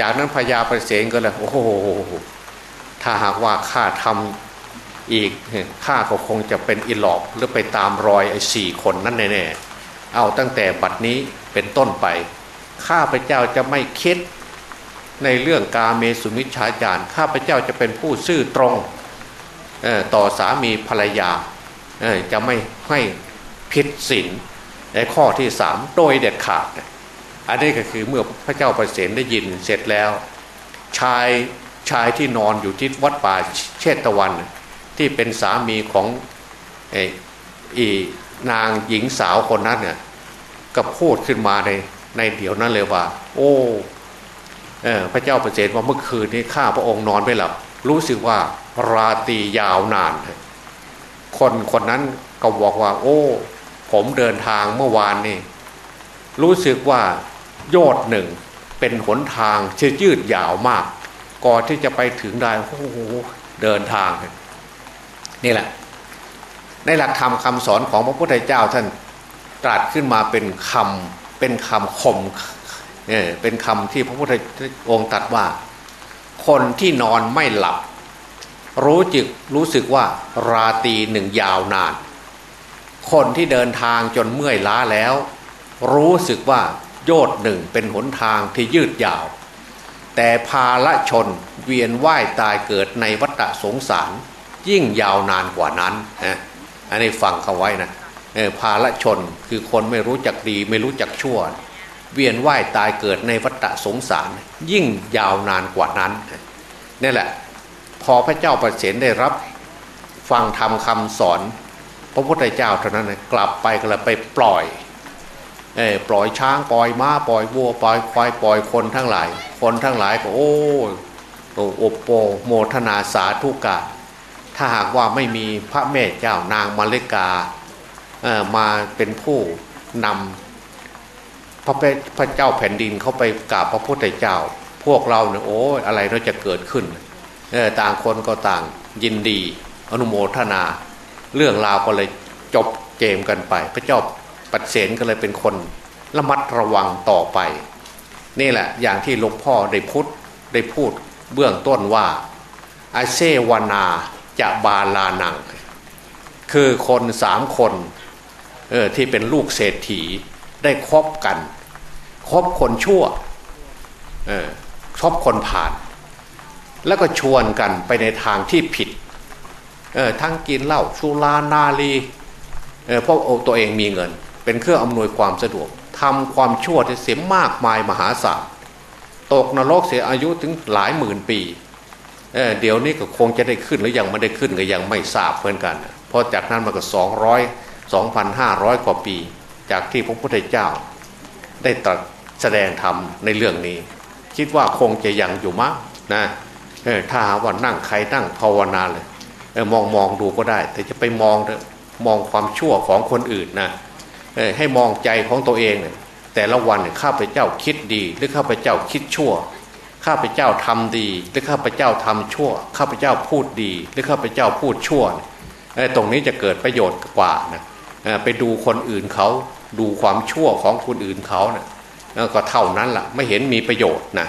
จากนั้นพญาประเสริฐก็เลยโอ้โหถ้าหากว่าข้าทำ อีกข้าก็คงจะเป็นอิหลอบหรือไปตามรอยไอ้สี่คนนั่นแน่ๆเอาตั้งแต่บัดนี้เป็นต้นไป ข้าพเจ้าจะไม่คิดในเรื่องกาเมสุมิชฌาจารข้าพเจ้าจะเป็นผู้ซื่อตรงต่อสามีภรรยาจะไม่ให้ผิดศีลในข้อที่สามโดยเด็ดขาด อันนี้ก็คือเมื่อพระเจ้าประเสนได้ยินเสร็จแล้ว ชายชายที่นอนอยู่ที่วัดป่าเชตตะวัน ที่เป็นสามีของอีนางหญิงสาวคนนั้นเนี่ยก็พูดขึ้นมาในในเดี๋ยวนั้นเลยว่า โอ้พระเจ้าประเสริฐว่าเมื่อคืนนี้ข้าพระองค์นอนไม่หลับรู้สึกว่าราตรียาวนาน คนคนนั้นก็บอกว่า โอ้ ผมเดินทางเมื่อวานนี่รู้สึกว่ายอดหนึ่งเป็นหนทางเชื่อยืดยาวมากก่อนที่จะไปถึงได้โอ้โหเดินทาง นี่แหละ ในหลักธรรมคำสอนของพระพุทธเจ้าท่านตรัสขึ้นมาเป็นคำเป็นคำคมเเป็นคำที่พระพุทธองค์ตรัสว่า คนที่นอนไม่หลับ รู้จึกรู้สึกว่าราตรีหนึ่งยาวนาน คนที่เดินทางจนเมื่อยล้าแล้ว รู้สึกว่าโยดหนึ่งเป็นหนทางที่ยืดยาว แต่ภาละชนเวียนว่ายตายเกิดในวัฏสงสาร ยิ่งยาวนานกว่านั้นนะอันนี้ฟังเขาไว้นะภาละชนคือคนไม่รู้จักดีไม่รู้จักชั่ว เวียนว่ายตายเกิดในวัฏสงสาร ยิ่งยาวนานกว่านั้นนี่แหละ พอพระเจ้าประเสนได้รับฟังธรรมคาสอน พระพุทธเจ้าเท่านั้นกลับไปก็เลยไปปล่อยเอปล่อยช้างปล่อยม้าปล่อยวัวปล่อยควายปล่อยคนทั้งหลาย คนทั้งหลายก็โอ้โอปโปโมทนาสาธุกะ ถ้าหากว่าไม่มีพระแม่เจ้านางมาเลกามาเป็นผู้นำพระพระเจ้าแผ่นดินเขาไปกราบพระพุทธเจ้า พวกเราเนี่ยโอ้อะไรเราจะเกิดขึ้นเออต่างคนก็ต่างยินดี อนุโมทนา เรื่องราวก็เลยจบเกมกันไป พระเจ้าปัดเสนก็เลยเป็นคนระมัดระวังต่อไป นี่แหละอย่างที่หลวงพ่อได้พุทธได้พูดเบื้องต้นว่าอาเซวนา จะบาลานัง คือคนสามคนออที่เป็นลูกเศรษฐีได้คบกันคบคนชั่วออคบคนผ่าน แล้วก็ชวนกันไปในทางที่ผิดออทั้งกินเหล้าสุรานาลีเออเพราะตัวเองมีเงิน เป็นเครื่องอำนวยความสะดวกทำความชั่วที่เสียมากมายมหาศาลตกนรกเสียอายุถึงหลายหมื่นปี เเดี๋ยวนี้ก็คงจะได้ขึ้นหรือยังไม่ได้ขึ้นก็ยังไม่ทราบเหมือนกัน เพราะจากนั้นมาก็สองร้อยสองพันห้าร้อยกว่าปี จากที่พระพุทธเจ้า ได้ตรัสแสดงธรรมในเรื่องนี้ คิดว่าคงจะยังอยู่มั้งนะถ้าว่านั่งใครนั่งภาวนาเลยมองมองดูก็ได้ แต่จะไปมองมองความชั่วของคนอื่นนะให้มองใจของตัวเอง แต่ละวันข้าพเจ้าคิดดี หรือข้าพเจ้าคิดชั่ว ข้าพเจ้าทำดี หรือข้าพเจ้าทำชั่ว ข้าพเจ้าพูดดี หรือข้าพเจ้าพูดชั่วตรงนี้จะเกิดประโยชน์กว่านะไปดูคนอื่นเขาดูความชั่วของคนอื่นเขาเนะ่ยก็เท่านั้นละ่ะไม่เห็นมีประโยชน์นะ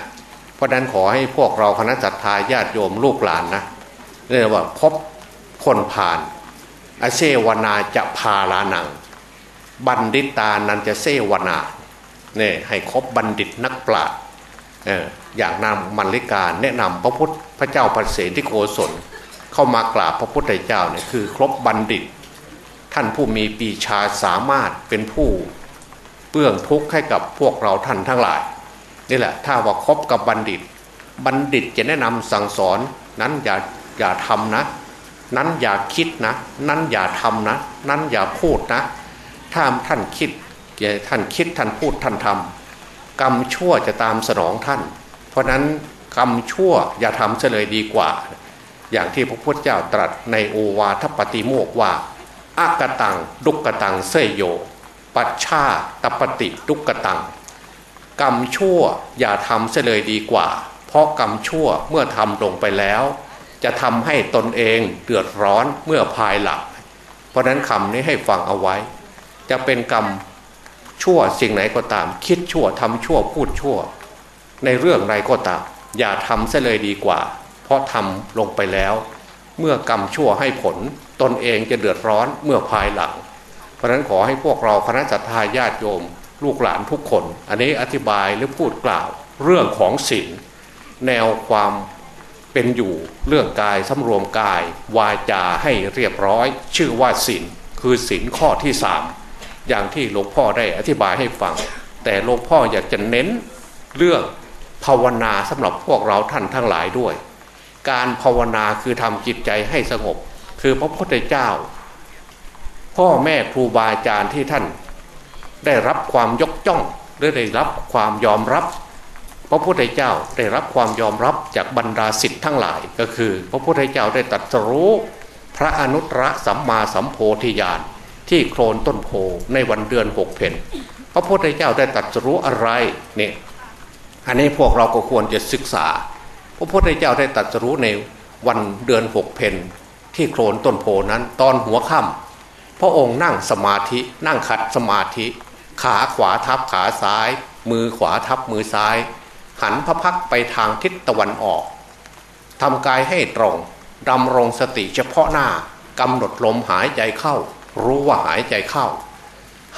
เพราะนั้นขอให้พวกเราคณะจัตตาญาติโยมลูกหลานนะเรียกว่าพบคนผ่านอเซวนาจะพาลานัง บัณฑิตานันจะเซวนาเนี่ยให้คบบัณฑิตนักปราชญ์ อย่างนำมันลิกาแนะนำพระพุทธพระเจ้าปเสนที่โกศลเข้ามากราบพระพุทธเจ้าเนี่ยคือ ครบบัณฑิต ท่านผู้มีปีชาสามารถเป็นผู้เปื้องทุกข์ให้กับพวกเราท่านทั้งหลายนี่แหละถ้าว่าครบกับบัณฑิต บัณฑิตจะแนะนำสั่งสอนนั้นอย่าอย่าทำนะ นั้นอย่าคิดนะ นั้นอย่าทำนะ นั้นอย่าพูดนะ ถ้าท่านคิดท่านคิดท่านพูดท่านทำ กรรมชั่วจะตามสนองท่าน เพราะนั้นกรรมชั่วอย่าทำเฉลยดีกว่า อย่างที่พระพุทธเจ้าตรัสในโอวาทปฏิโมกว่าอากตังดุกตังเสยโย ปัชชาตปฏิดุกตัง กรรมชั่วอย่าทำเสเลยดีกว่า เพราะกรรมชั่วเมื่อทำลงไปแล้ว จะทำให้ตนเองเดือดร้อนเมื่อภายหลังเพราะนั้นคำนี้ให้ฟังเอาไว้ จะเป็นกรรม ชั่วสิ่งไหนก็ตาม คิดชั่วทำชั่วพูดชั่ว ในเรื่องใดก็ตาม อย่าทำเสเลยดีกว่า เพราะทำลงไปแล้ว เมื่อกรรมชั่วให้ผล ตนเองจะเดือดร้อนเมื่อภายหลัง เพราะฉะนั้นขอให้พวกเราคณะจัตตาญาติโยม ลูกหลานทุกคน อันนี้อธิบายหรือพูดกล่าว เรื่องของศีลแนวความเป็นอยู่เรื่องกายสำรวมกาย วาจาให้เรียบร้อย ชื่อว่าศีลคือศีลข้อที่สาม อย่างที่หลวงพ่อได้อธิบายให้ฟัง แต่หลวงพ่ออยากจะเน้นเรื่องภาวนาสำหรับพวกเราท่านทั้งหลายด้วย การภาวนาคือทำจิตใจให้สงบ คือพระพุทธเจ้า พ่อแม่ครูบาอาจารย์ที่ท่าน ได้รับความยกย่องหรือได้รับความยอมรับ พระพุทธเจ้าได้รับความยอมรับจากบรรดาสิทธิ์ทั้งหลาย ก็คือ พระพุทธเจ้าได้ตรัสรู้พระอนุตตรสัมมาสัมโพธิญาณ ที่โคลนต้นโพในวันเดือนหกเพนพระพุทธเจ้าได้ตรัสรู้อะไรเนี่ยอันนี้พวกเราก็ควรจะศึกษา พระพุทธเจ้าได้ตรัสรู้ในวันเดือนหกเพนที่โคลนต้นโพนั้น ตอนหัวค่ำพระองค์นั่งสมาธินั่งขัดสมาธิ ขาขวาทับขาซ้าย มือขวาทับมือซ้าย หันพระพักไปทางทิศตะวันออกทำกายให้ตรงดำรงสติเฉพาะหน้ากำหนดลมหายใจเข้า รู้ว่าหายใจเข้า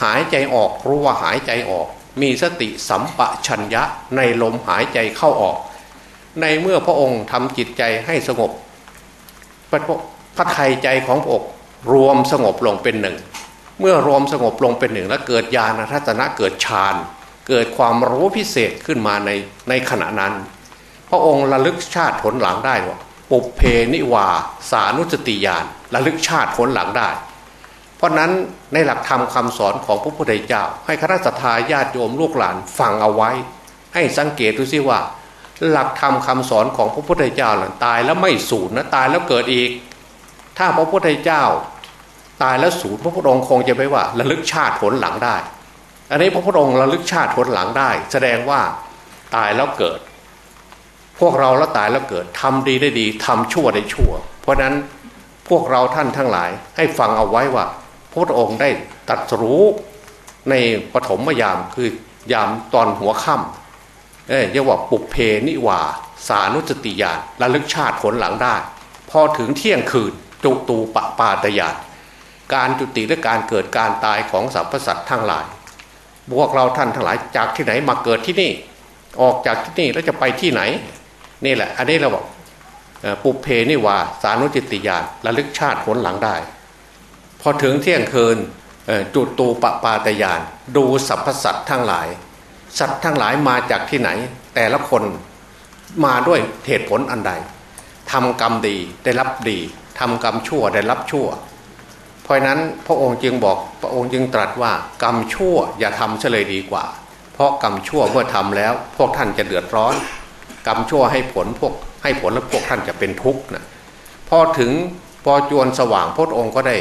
หายใจออกรู้ว่าหายใจออก มีสติสัมปชัญญะในลมหายใจเข้าออก ในเมื่อพระองค์ทำจิตใจให้สงบพระไทยใจของพระองค์รวมสงบลงเป็นหนึ่ง เมื่อรวมสงบลงเป็นหนึ่ง แล้วเกิดญาณทัศนะเกิดฌานเกิดความรู้พิเศษขึ้นมาในในขณะนั้น พระองค์ระลึกชาติผลหลังได้ว่าปุเพนิวาสานุสติญาณระลึกชาติผลหลังได้ ราะนั้นในหลักธรรมคาสอนของพระพุทธเจ้า ให้คณะสัตยาญาติโยมลูกหลานฟังเอาไว้ ให้สังเกตดูสิว่า หลักธรรมคาสอนของพระพุทธเจ้าตายแล้วไม่สูญนะตายแล้วเกิดอีก ถ้าพระพุทธเจ้า ตายแล้วสูญพระพุทธองค์คงจะไม่ว่าระลึกชาติผลหลังได้ อันนี้พระพุทธองค์ระลึกชาติผลหลังได้ แสดงว่าตายแล้วเกิด พวกเราแล้วตายแล้วเกิดทำดีได้ดีทำชั่วได้ชั่ว เพราะนั้นพวกเราท่านทั้งหลายให้ฟังเอาไว้ว่า พระองค์ได้ตัดรู้ในปฐมยามคือยามตอนหัวค่ำเอ้ยเรียกว่าปุเพนิวา สานุสติญาณระลึกชาติผลหลังได้ พอถึงเที่ยงคืนจุตูปปาตญาณการจุติและการเกิดการตายของสรรพสัตว์ทั้งหลายพวกเราท่านทั้งหลายจากที่ไหนมาเกิดที่นี่ ออกจากที่นี่แล้วจะไปที่ไหน นี่แหละ อันนี้เราบอกปุเพนิวา สานุจิติญาณระลึกชาติผลหลังได้ พอถึงเที่ยงคืนจุตูปปาตญาณดูสรรพสัตว์ทั้งหลาย สัตว์ทั้งหลายมาจากที่ไหน แต่ละคนมาด้วยเหตุผลอันใดทำกรรมดีได้รับดีทำกรรมชั่วได้รับชั่ว เพราะนั้นพระองค์จึงบอกพระองค์จึงตรัสว่ากรรมชั่วอย่าทำเฉลยดีกว่า เพราะกรรมชั่วเมื่อทำแล้ว พวกท่านจะเดือดร้อน กรรมชั่วให้ผลพวกให้ผลแล้วพวกท่านจะเป็นทุกข์นะพอถึงพอจวนสว่างพระองค์ก็ได้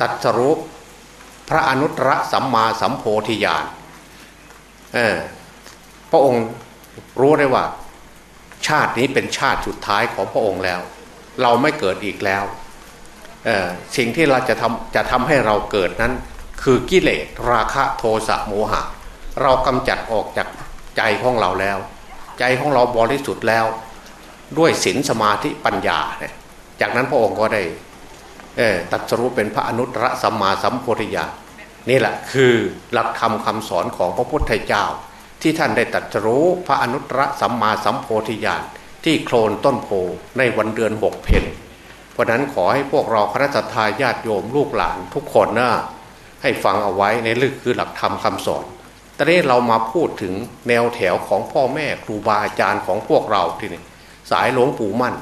ตัดสรุปพระอนุตตรสัมมาสัมโพธิญาณพระองค์รู้ได้ว่า ชาตินี้เป็นชาติสุดท้ายของพระองค์แล้ว เราไม่เกิดอีกแล้วสิ่งที่เราจะทำจะทำให้เราเกิดนั้น คือกิเลสราคะโทสะโมหะ เรากำจัดออกจากใจของเราแล้ว ใจของเราบริสุทธิ์แล้ว ด้วยศีลสมาธิปัญญาเนี่ยจากนั้นพระองค์ก็ได้ ตัดสรุปเป็นพระอนุตตรสัมมาสัมโพธิญาณนี่แหละคือหลักธรรมคาสอนของพระพุทธเจ้า ที่ท่านได้ตัดรู้พระอนุตตรสัมมาสัมโพธิญาณที่โคลนต้นโพในวันเดือนหกเพนเพราะนั้นขอให้พวกเราคณะทาญาติโยมลูกหลานทุกคนนะให้ฟังเอาไว้ในเรื่องคือหลักธรรมคาสอนตอนนี้เรามาพูดถึงแนวแถวของพ่อแม่ครูบาอาจารย์ของพวกเราทีนี้สายหลวงปู่มั่น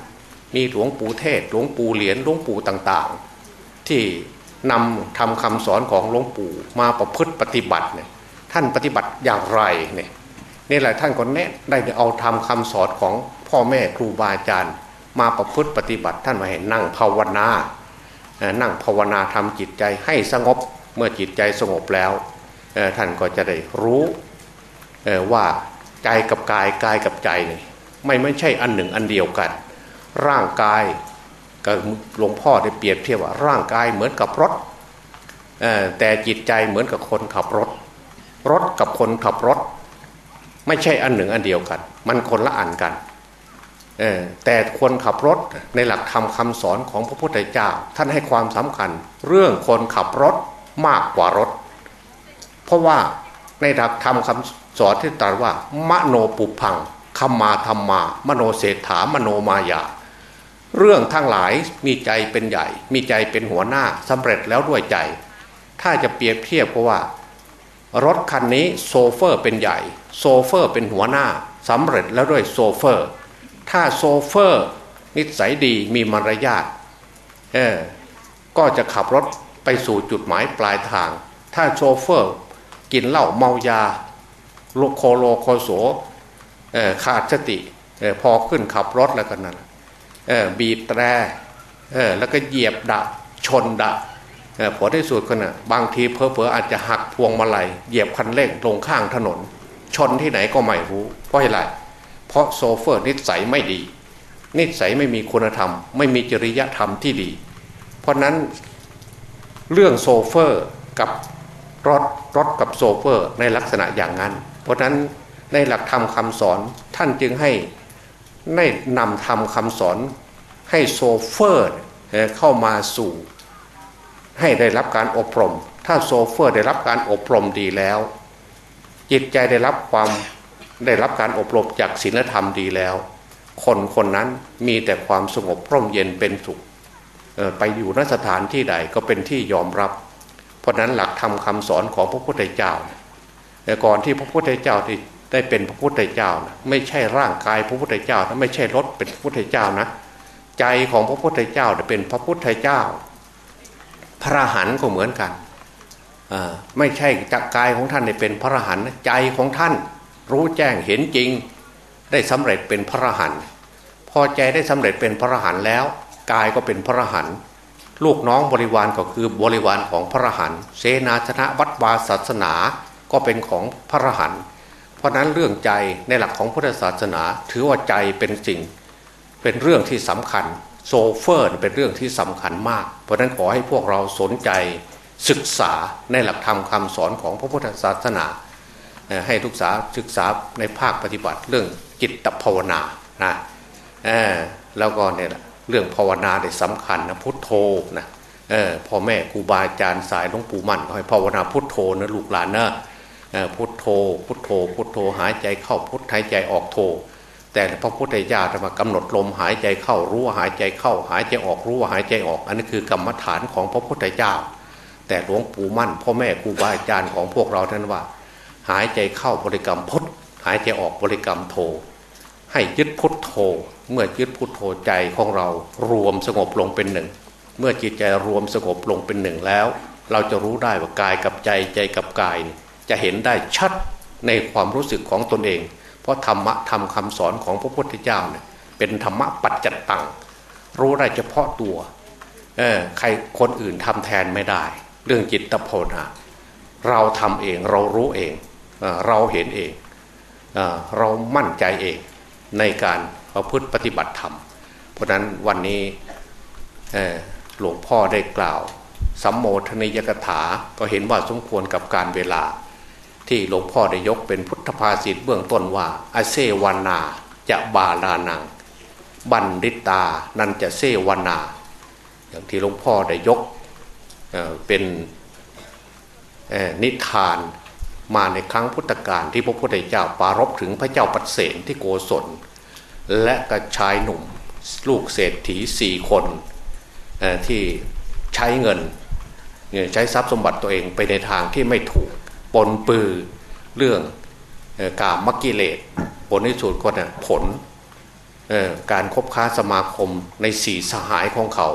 มีหลวงปู่เทศ หลวงปู่เหรียญหลวงปู่ต่างๆ ที่นำทำคำสอนของหลวงปู่มาประพฤติปฏิบัติเนี่ยท่านปฏิบัติอย่างไรเนี่ยนี่แหละท่านก็แนะได้เอาทำคำสอนของพ่อแม่ครูบาอาจารย์ มาประพฤติปฏิบัติท่านมาเห็นนั่งภาวนา นั่งภาวนาทำจิตใจให้สงบเมื่อจิตใจสงบแล้วท่านก็จะได้รู้ว่าใจกับกายกายกับใจเนี่ยไม่ไม่ใช่อันหนึ่งอันเดียวกัน ร่างกายก็หลวงพ่อได้เปรียบเทียบว่าร่างกายเหมือนกับรถแต่จิตใจเหมือนกับคนขับรถ รถกับคนขับรถ ไม่ใช่อันหนึ่งอันเดียวกัน มันคนละอันกันแต่คนขับรถในหลักธรรมคาสอนของพระพุทธเจ้า ท่านให้ความสำคัญ เรื่องคนขับรถมากกว่ารถ เพราะว่าในหลักธรรมคำสอนที่ตรัสว่ามโนปุพังคำมาธรรมามโนเศรษฐามโนมายา เรื่องทั้งหลายมีใจเป็นใหญ่ มีใจเป็นหัวหน้าสำเร็จแล้วด้วยใจ ถ้าจะเปรียบเทียบก็ว่า รถคันนี้โซเฟอร์เป็นใหญ่ โซเฟอร์เป็นหัวหน้าสำเร็จแล้วด้วยโซเฟอร์ ถ้าโซเฟอร์ นิสัยดีมีมารยาทเออก็จะขับรถไปสู่จุดหมายปลายทาง ถ้าโชเฟอร์กินเหล้าเมายาโลโกโลโกโสขาดสติพอขึ้นขับรถแล้วกันนั่น บีบแตรแล้วก็เหยียบดะชนดะผลที่สุดคนน่ะบางทีเผลอเผลออาจจะหักพวงมาลัยเหยียบคันเร่งลงข้างถนน ชนที่ไหนก็ไม่รู้เพราะอะไรเพราะโซเฟอร์นิสัยไม่ดี นิสัยไม่มีคุณธรรม ไม่มีจริยธรรมที่ดี เพราะนั้นเรื่องโซเฟอร์กับรถรถกับโซเฟอร์ในลักษณะอย่างนั้น เพราะนั้นในหลักธรรมคำสอนท่านจึงให้ ได้นำธรรมคำสอนให้โซเฟอร์เข้ามาสู่ให้ได้รับการอบรม ถ้าโซเฟอร์ได้รับการอบรมดีแล้ว จิตใจได้รับความได้รับการอบรมจากศีลธรรมดีแล้ว คนคนนั้นมีแต่ความสงบร่มเย็นเป็นสุขไปอยู่นสถานที่ใดก็เป็นที่ยอมรับ เพราะนั้นหลักธรรมคาสอนของพระพุทธเจ้าก่อนที่พระพุทธเจ้าที่ ได้เป็นพระพุทธเจ้านะไม่ใช่ร่างกายพระพุทธเจ้านะไม่ใช่รถเป็นพระพุทธเจ้านะ ใจของพระพุทธเจ้าเป็นพระพุทธเจ้า พระหันก็เหมือนกันไม่ใช่จักกายของท่านเป็นพระหันใจของท่าน รู้แจ้งเห็นจริง ได้สำเร็จเป็นพระหันพอใจได้สำเร็จเป็นพระหันแล้วกายก็เป็นพระหันลูกน้องบริวารก็คือบริวารของพระหันเสนาชนะวัดวาศาสนาก็เป็นของพระหันเเพราะนั้นเรื่องใจในหลักของพุทธศาสนา ถือว่าใจเป็นสิ่ง เป็นเรื่องที่สำคัญโซเฟอร์เป็นเรื่องที่สำคัญมาก เพราะนั้นขอให้พวกเราสนใจศึกษาในหลักธรรมคาสอนของพระพุทธศาสนา ให้ทุกษาศึกษาในภาคปฏิบัติเรื่องจิตภาวนานะแล้วก็เนี่ยเรื่องภาวนาเนี่ยสำคัญนะพุทโธนะพ่อแม่ครูบาอาจารย์สายหลวงปู่มั่นให้ภาวนาพุทโธนะลูกหลานเนะ พุทโธ พุทโธ พุทโธหายใจเข้าพุทหายใจออกโธ แต่พระพุทธเจ้าจะมากำหนดลมหายใจเข้ารู้ว่าหายใจเข้า หายใจออกรู้ว่าหายใจออก อันนี้คือกรรมฐานของพระพุทธเจ้า แต่หลวงปู่มั่นพ่อแม่ครูบาอาจารย์ของพวกเราท่านว่า หายใจเข้าบริกรรมพุทหายใจออกบริกรรมโธให้ยึดพุทโธ เมื่อยึดพุทโธใจของเรารวมสงบลงเป็นหนึ่ง เมื่อจิตใจรวมสงบลงเป็นหนึ่งแล้ว เราจะรู้ได้ว่ากายกับใจใจกับกาย จะเห็นได้ชัดในความรู้สึกของตนเอง เพราะธรรมะทำคำสอนของพระพุทธเจ้าเนี่ยเป็นธรรมะปัจจัตตัง รู้ได้เฉพาะตัวเออใครคนอื่นทำแทนไม่ได้ เรื่องจิตตภาวนาเราทำเองเรารู้เองเราเห็นเองเรามั่นใจเองในการประพฤติปฏิบัติธรรม เพราะนั้นวันนี้หลวงพ่อได้กล่าวสัมโมทนิยกถาก็เห็นว่าสมควรกับการเวลา ที่หลวงพ่อได้ยกเป็นพุทธภาษิตเบื้องต้นว่าอเซวานาจะบาลานัง บันดิตานันจะเซวานา อย่างที่หลวงพ่อได้ยกเเป็นนิทานมาในครั้งพุทธกาลที่พระพุทธเจ้าปารบถึงพระเจ้าปัเสนที่โกศล และกระชายหนุ่มลูกเศรษฐีสี่คนที่ใช้เงินใช้ทรัพย์สมบัติตัวเองไปในทางที่ไม่ถูก ปนปือเรื่องกามมกิเลสผลที่สุดก็เนี่ยผลการคบค้าสมาคมในสีสหายของเขา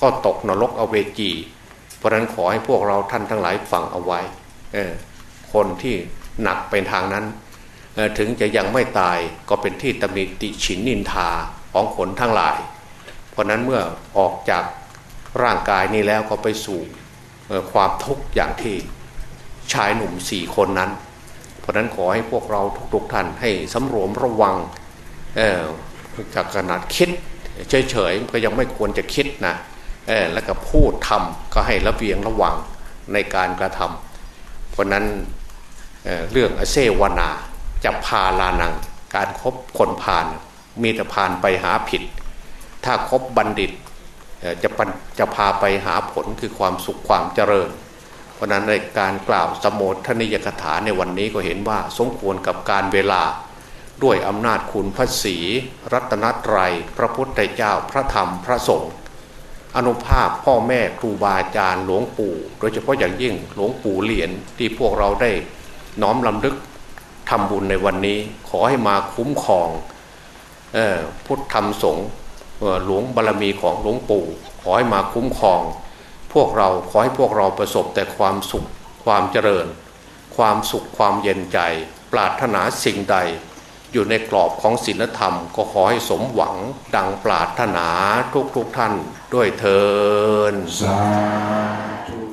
ก็ตกนรกอเวจี เพราะนั้นขอให้พวกเราท่านทั้งหลายฟังเอาไว้ คนที่หนักเป็นทางนั้น ถึงจะยังไม่ตายก็เป็นที่ตำหนิติฉินนินทาของคนทั้งหลาย เพราะนั้นเมื่อออกจากร่างกายนี้แล้วก็ไปสู่ความทุกข์อย่างที่ ชายหนุ่มสี่คนนั้น เพราะนั้นขอให้พวกเราทุกๆท่านให้สำรวมระวังจากขนาดคิดเฉยๆก็ยังไม่ควรจะคิดนะแล้วก็พูดทำก็ให้ระเบียงระวังในการกระทำเพราะนั้นเเรื่องอเซวนาจะพาลานัง การครบคนผ่านมีแต่ผ่านไปหาผิด ถ้าคบบัณฑิตจะจะพาไปหาผลคือความสุขความเจริญ เพราะนั้นในการกล่าวสมโภชนิยกถาในวันนี้ก็เห็นว่าสมควรกับการเวลาด้วยอำนาจคุณพระศีรัตนตรัย พระพุทธเจ้าพระธรรมพระสงฆ์อนุภาพพ่อแม่ครูบาอาจารย์หลวงปู่ โดยเฉพาะอย่างยิ่งหลวงปู่เหรียญที่พวกเราได้น้อมลำลึกทำบุญในวันนี้ ขอให้มาคุ้มครองพุทธธรรมสงฆ์หลวงบารรมีของหลวงปู่ ขอให้มาคุ้มครอง วกเราขอให้พวกเราประสบแต่ความสุขความเจริญ ความสุขความเย็นใจ ปรารถนาสิ่งใด อยู่ในกรอบของศีลธรรม ก็ขอให้สมหวังดังปรารถนาทุกทุกท่านด้วยเทินสาธุ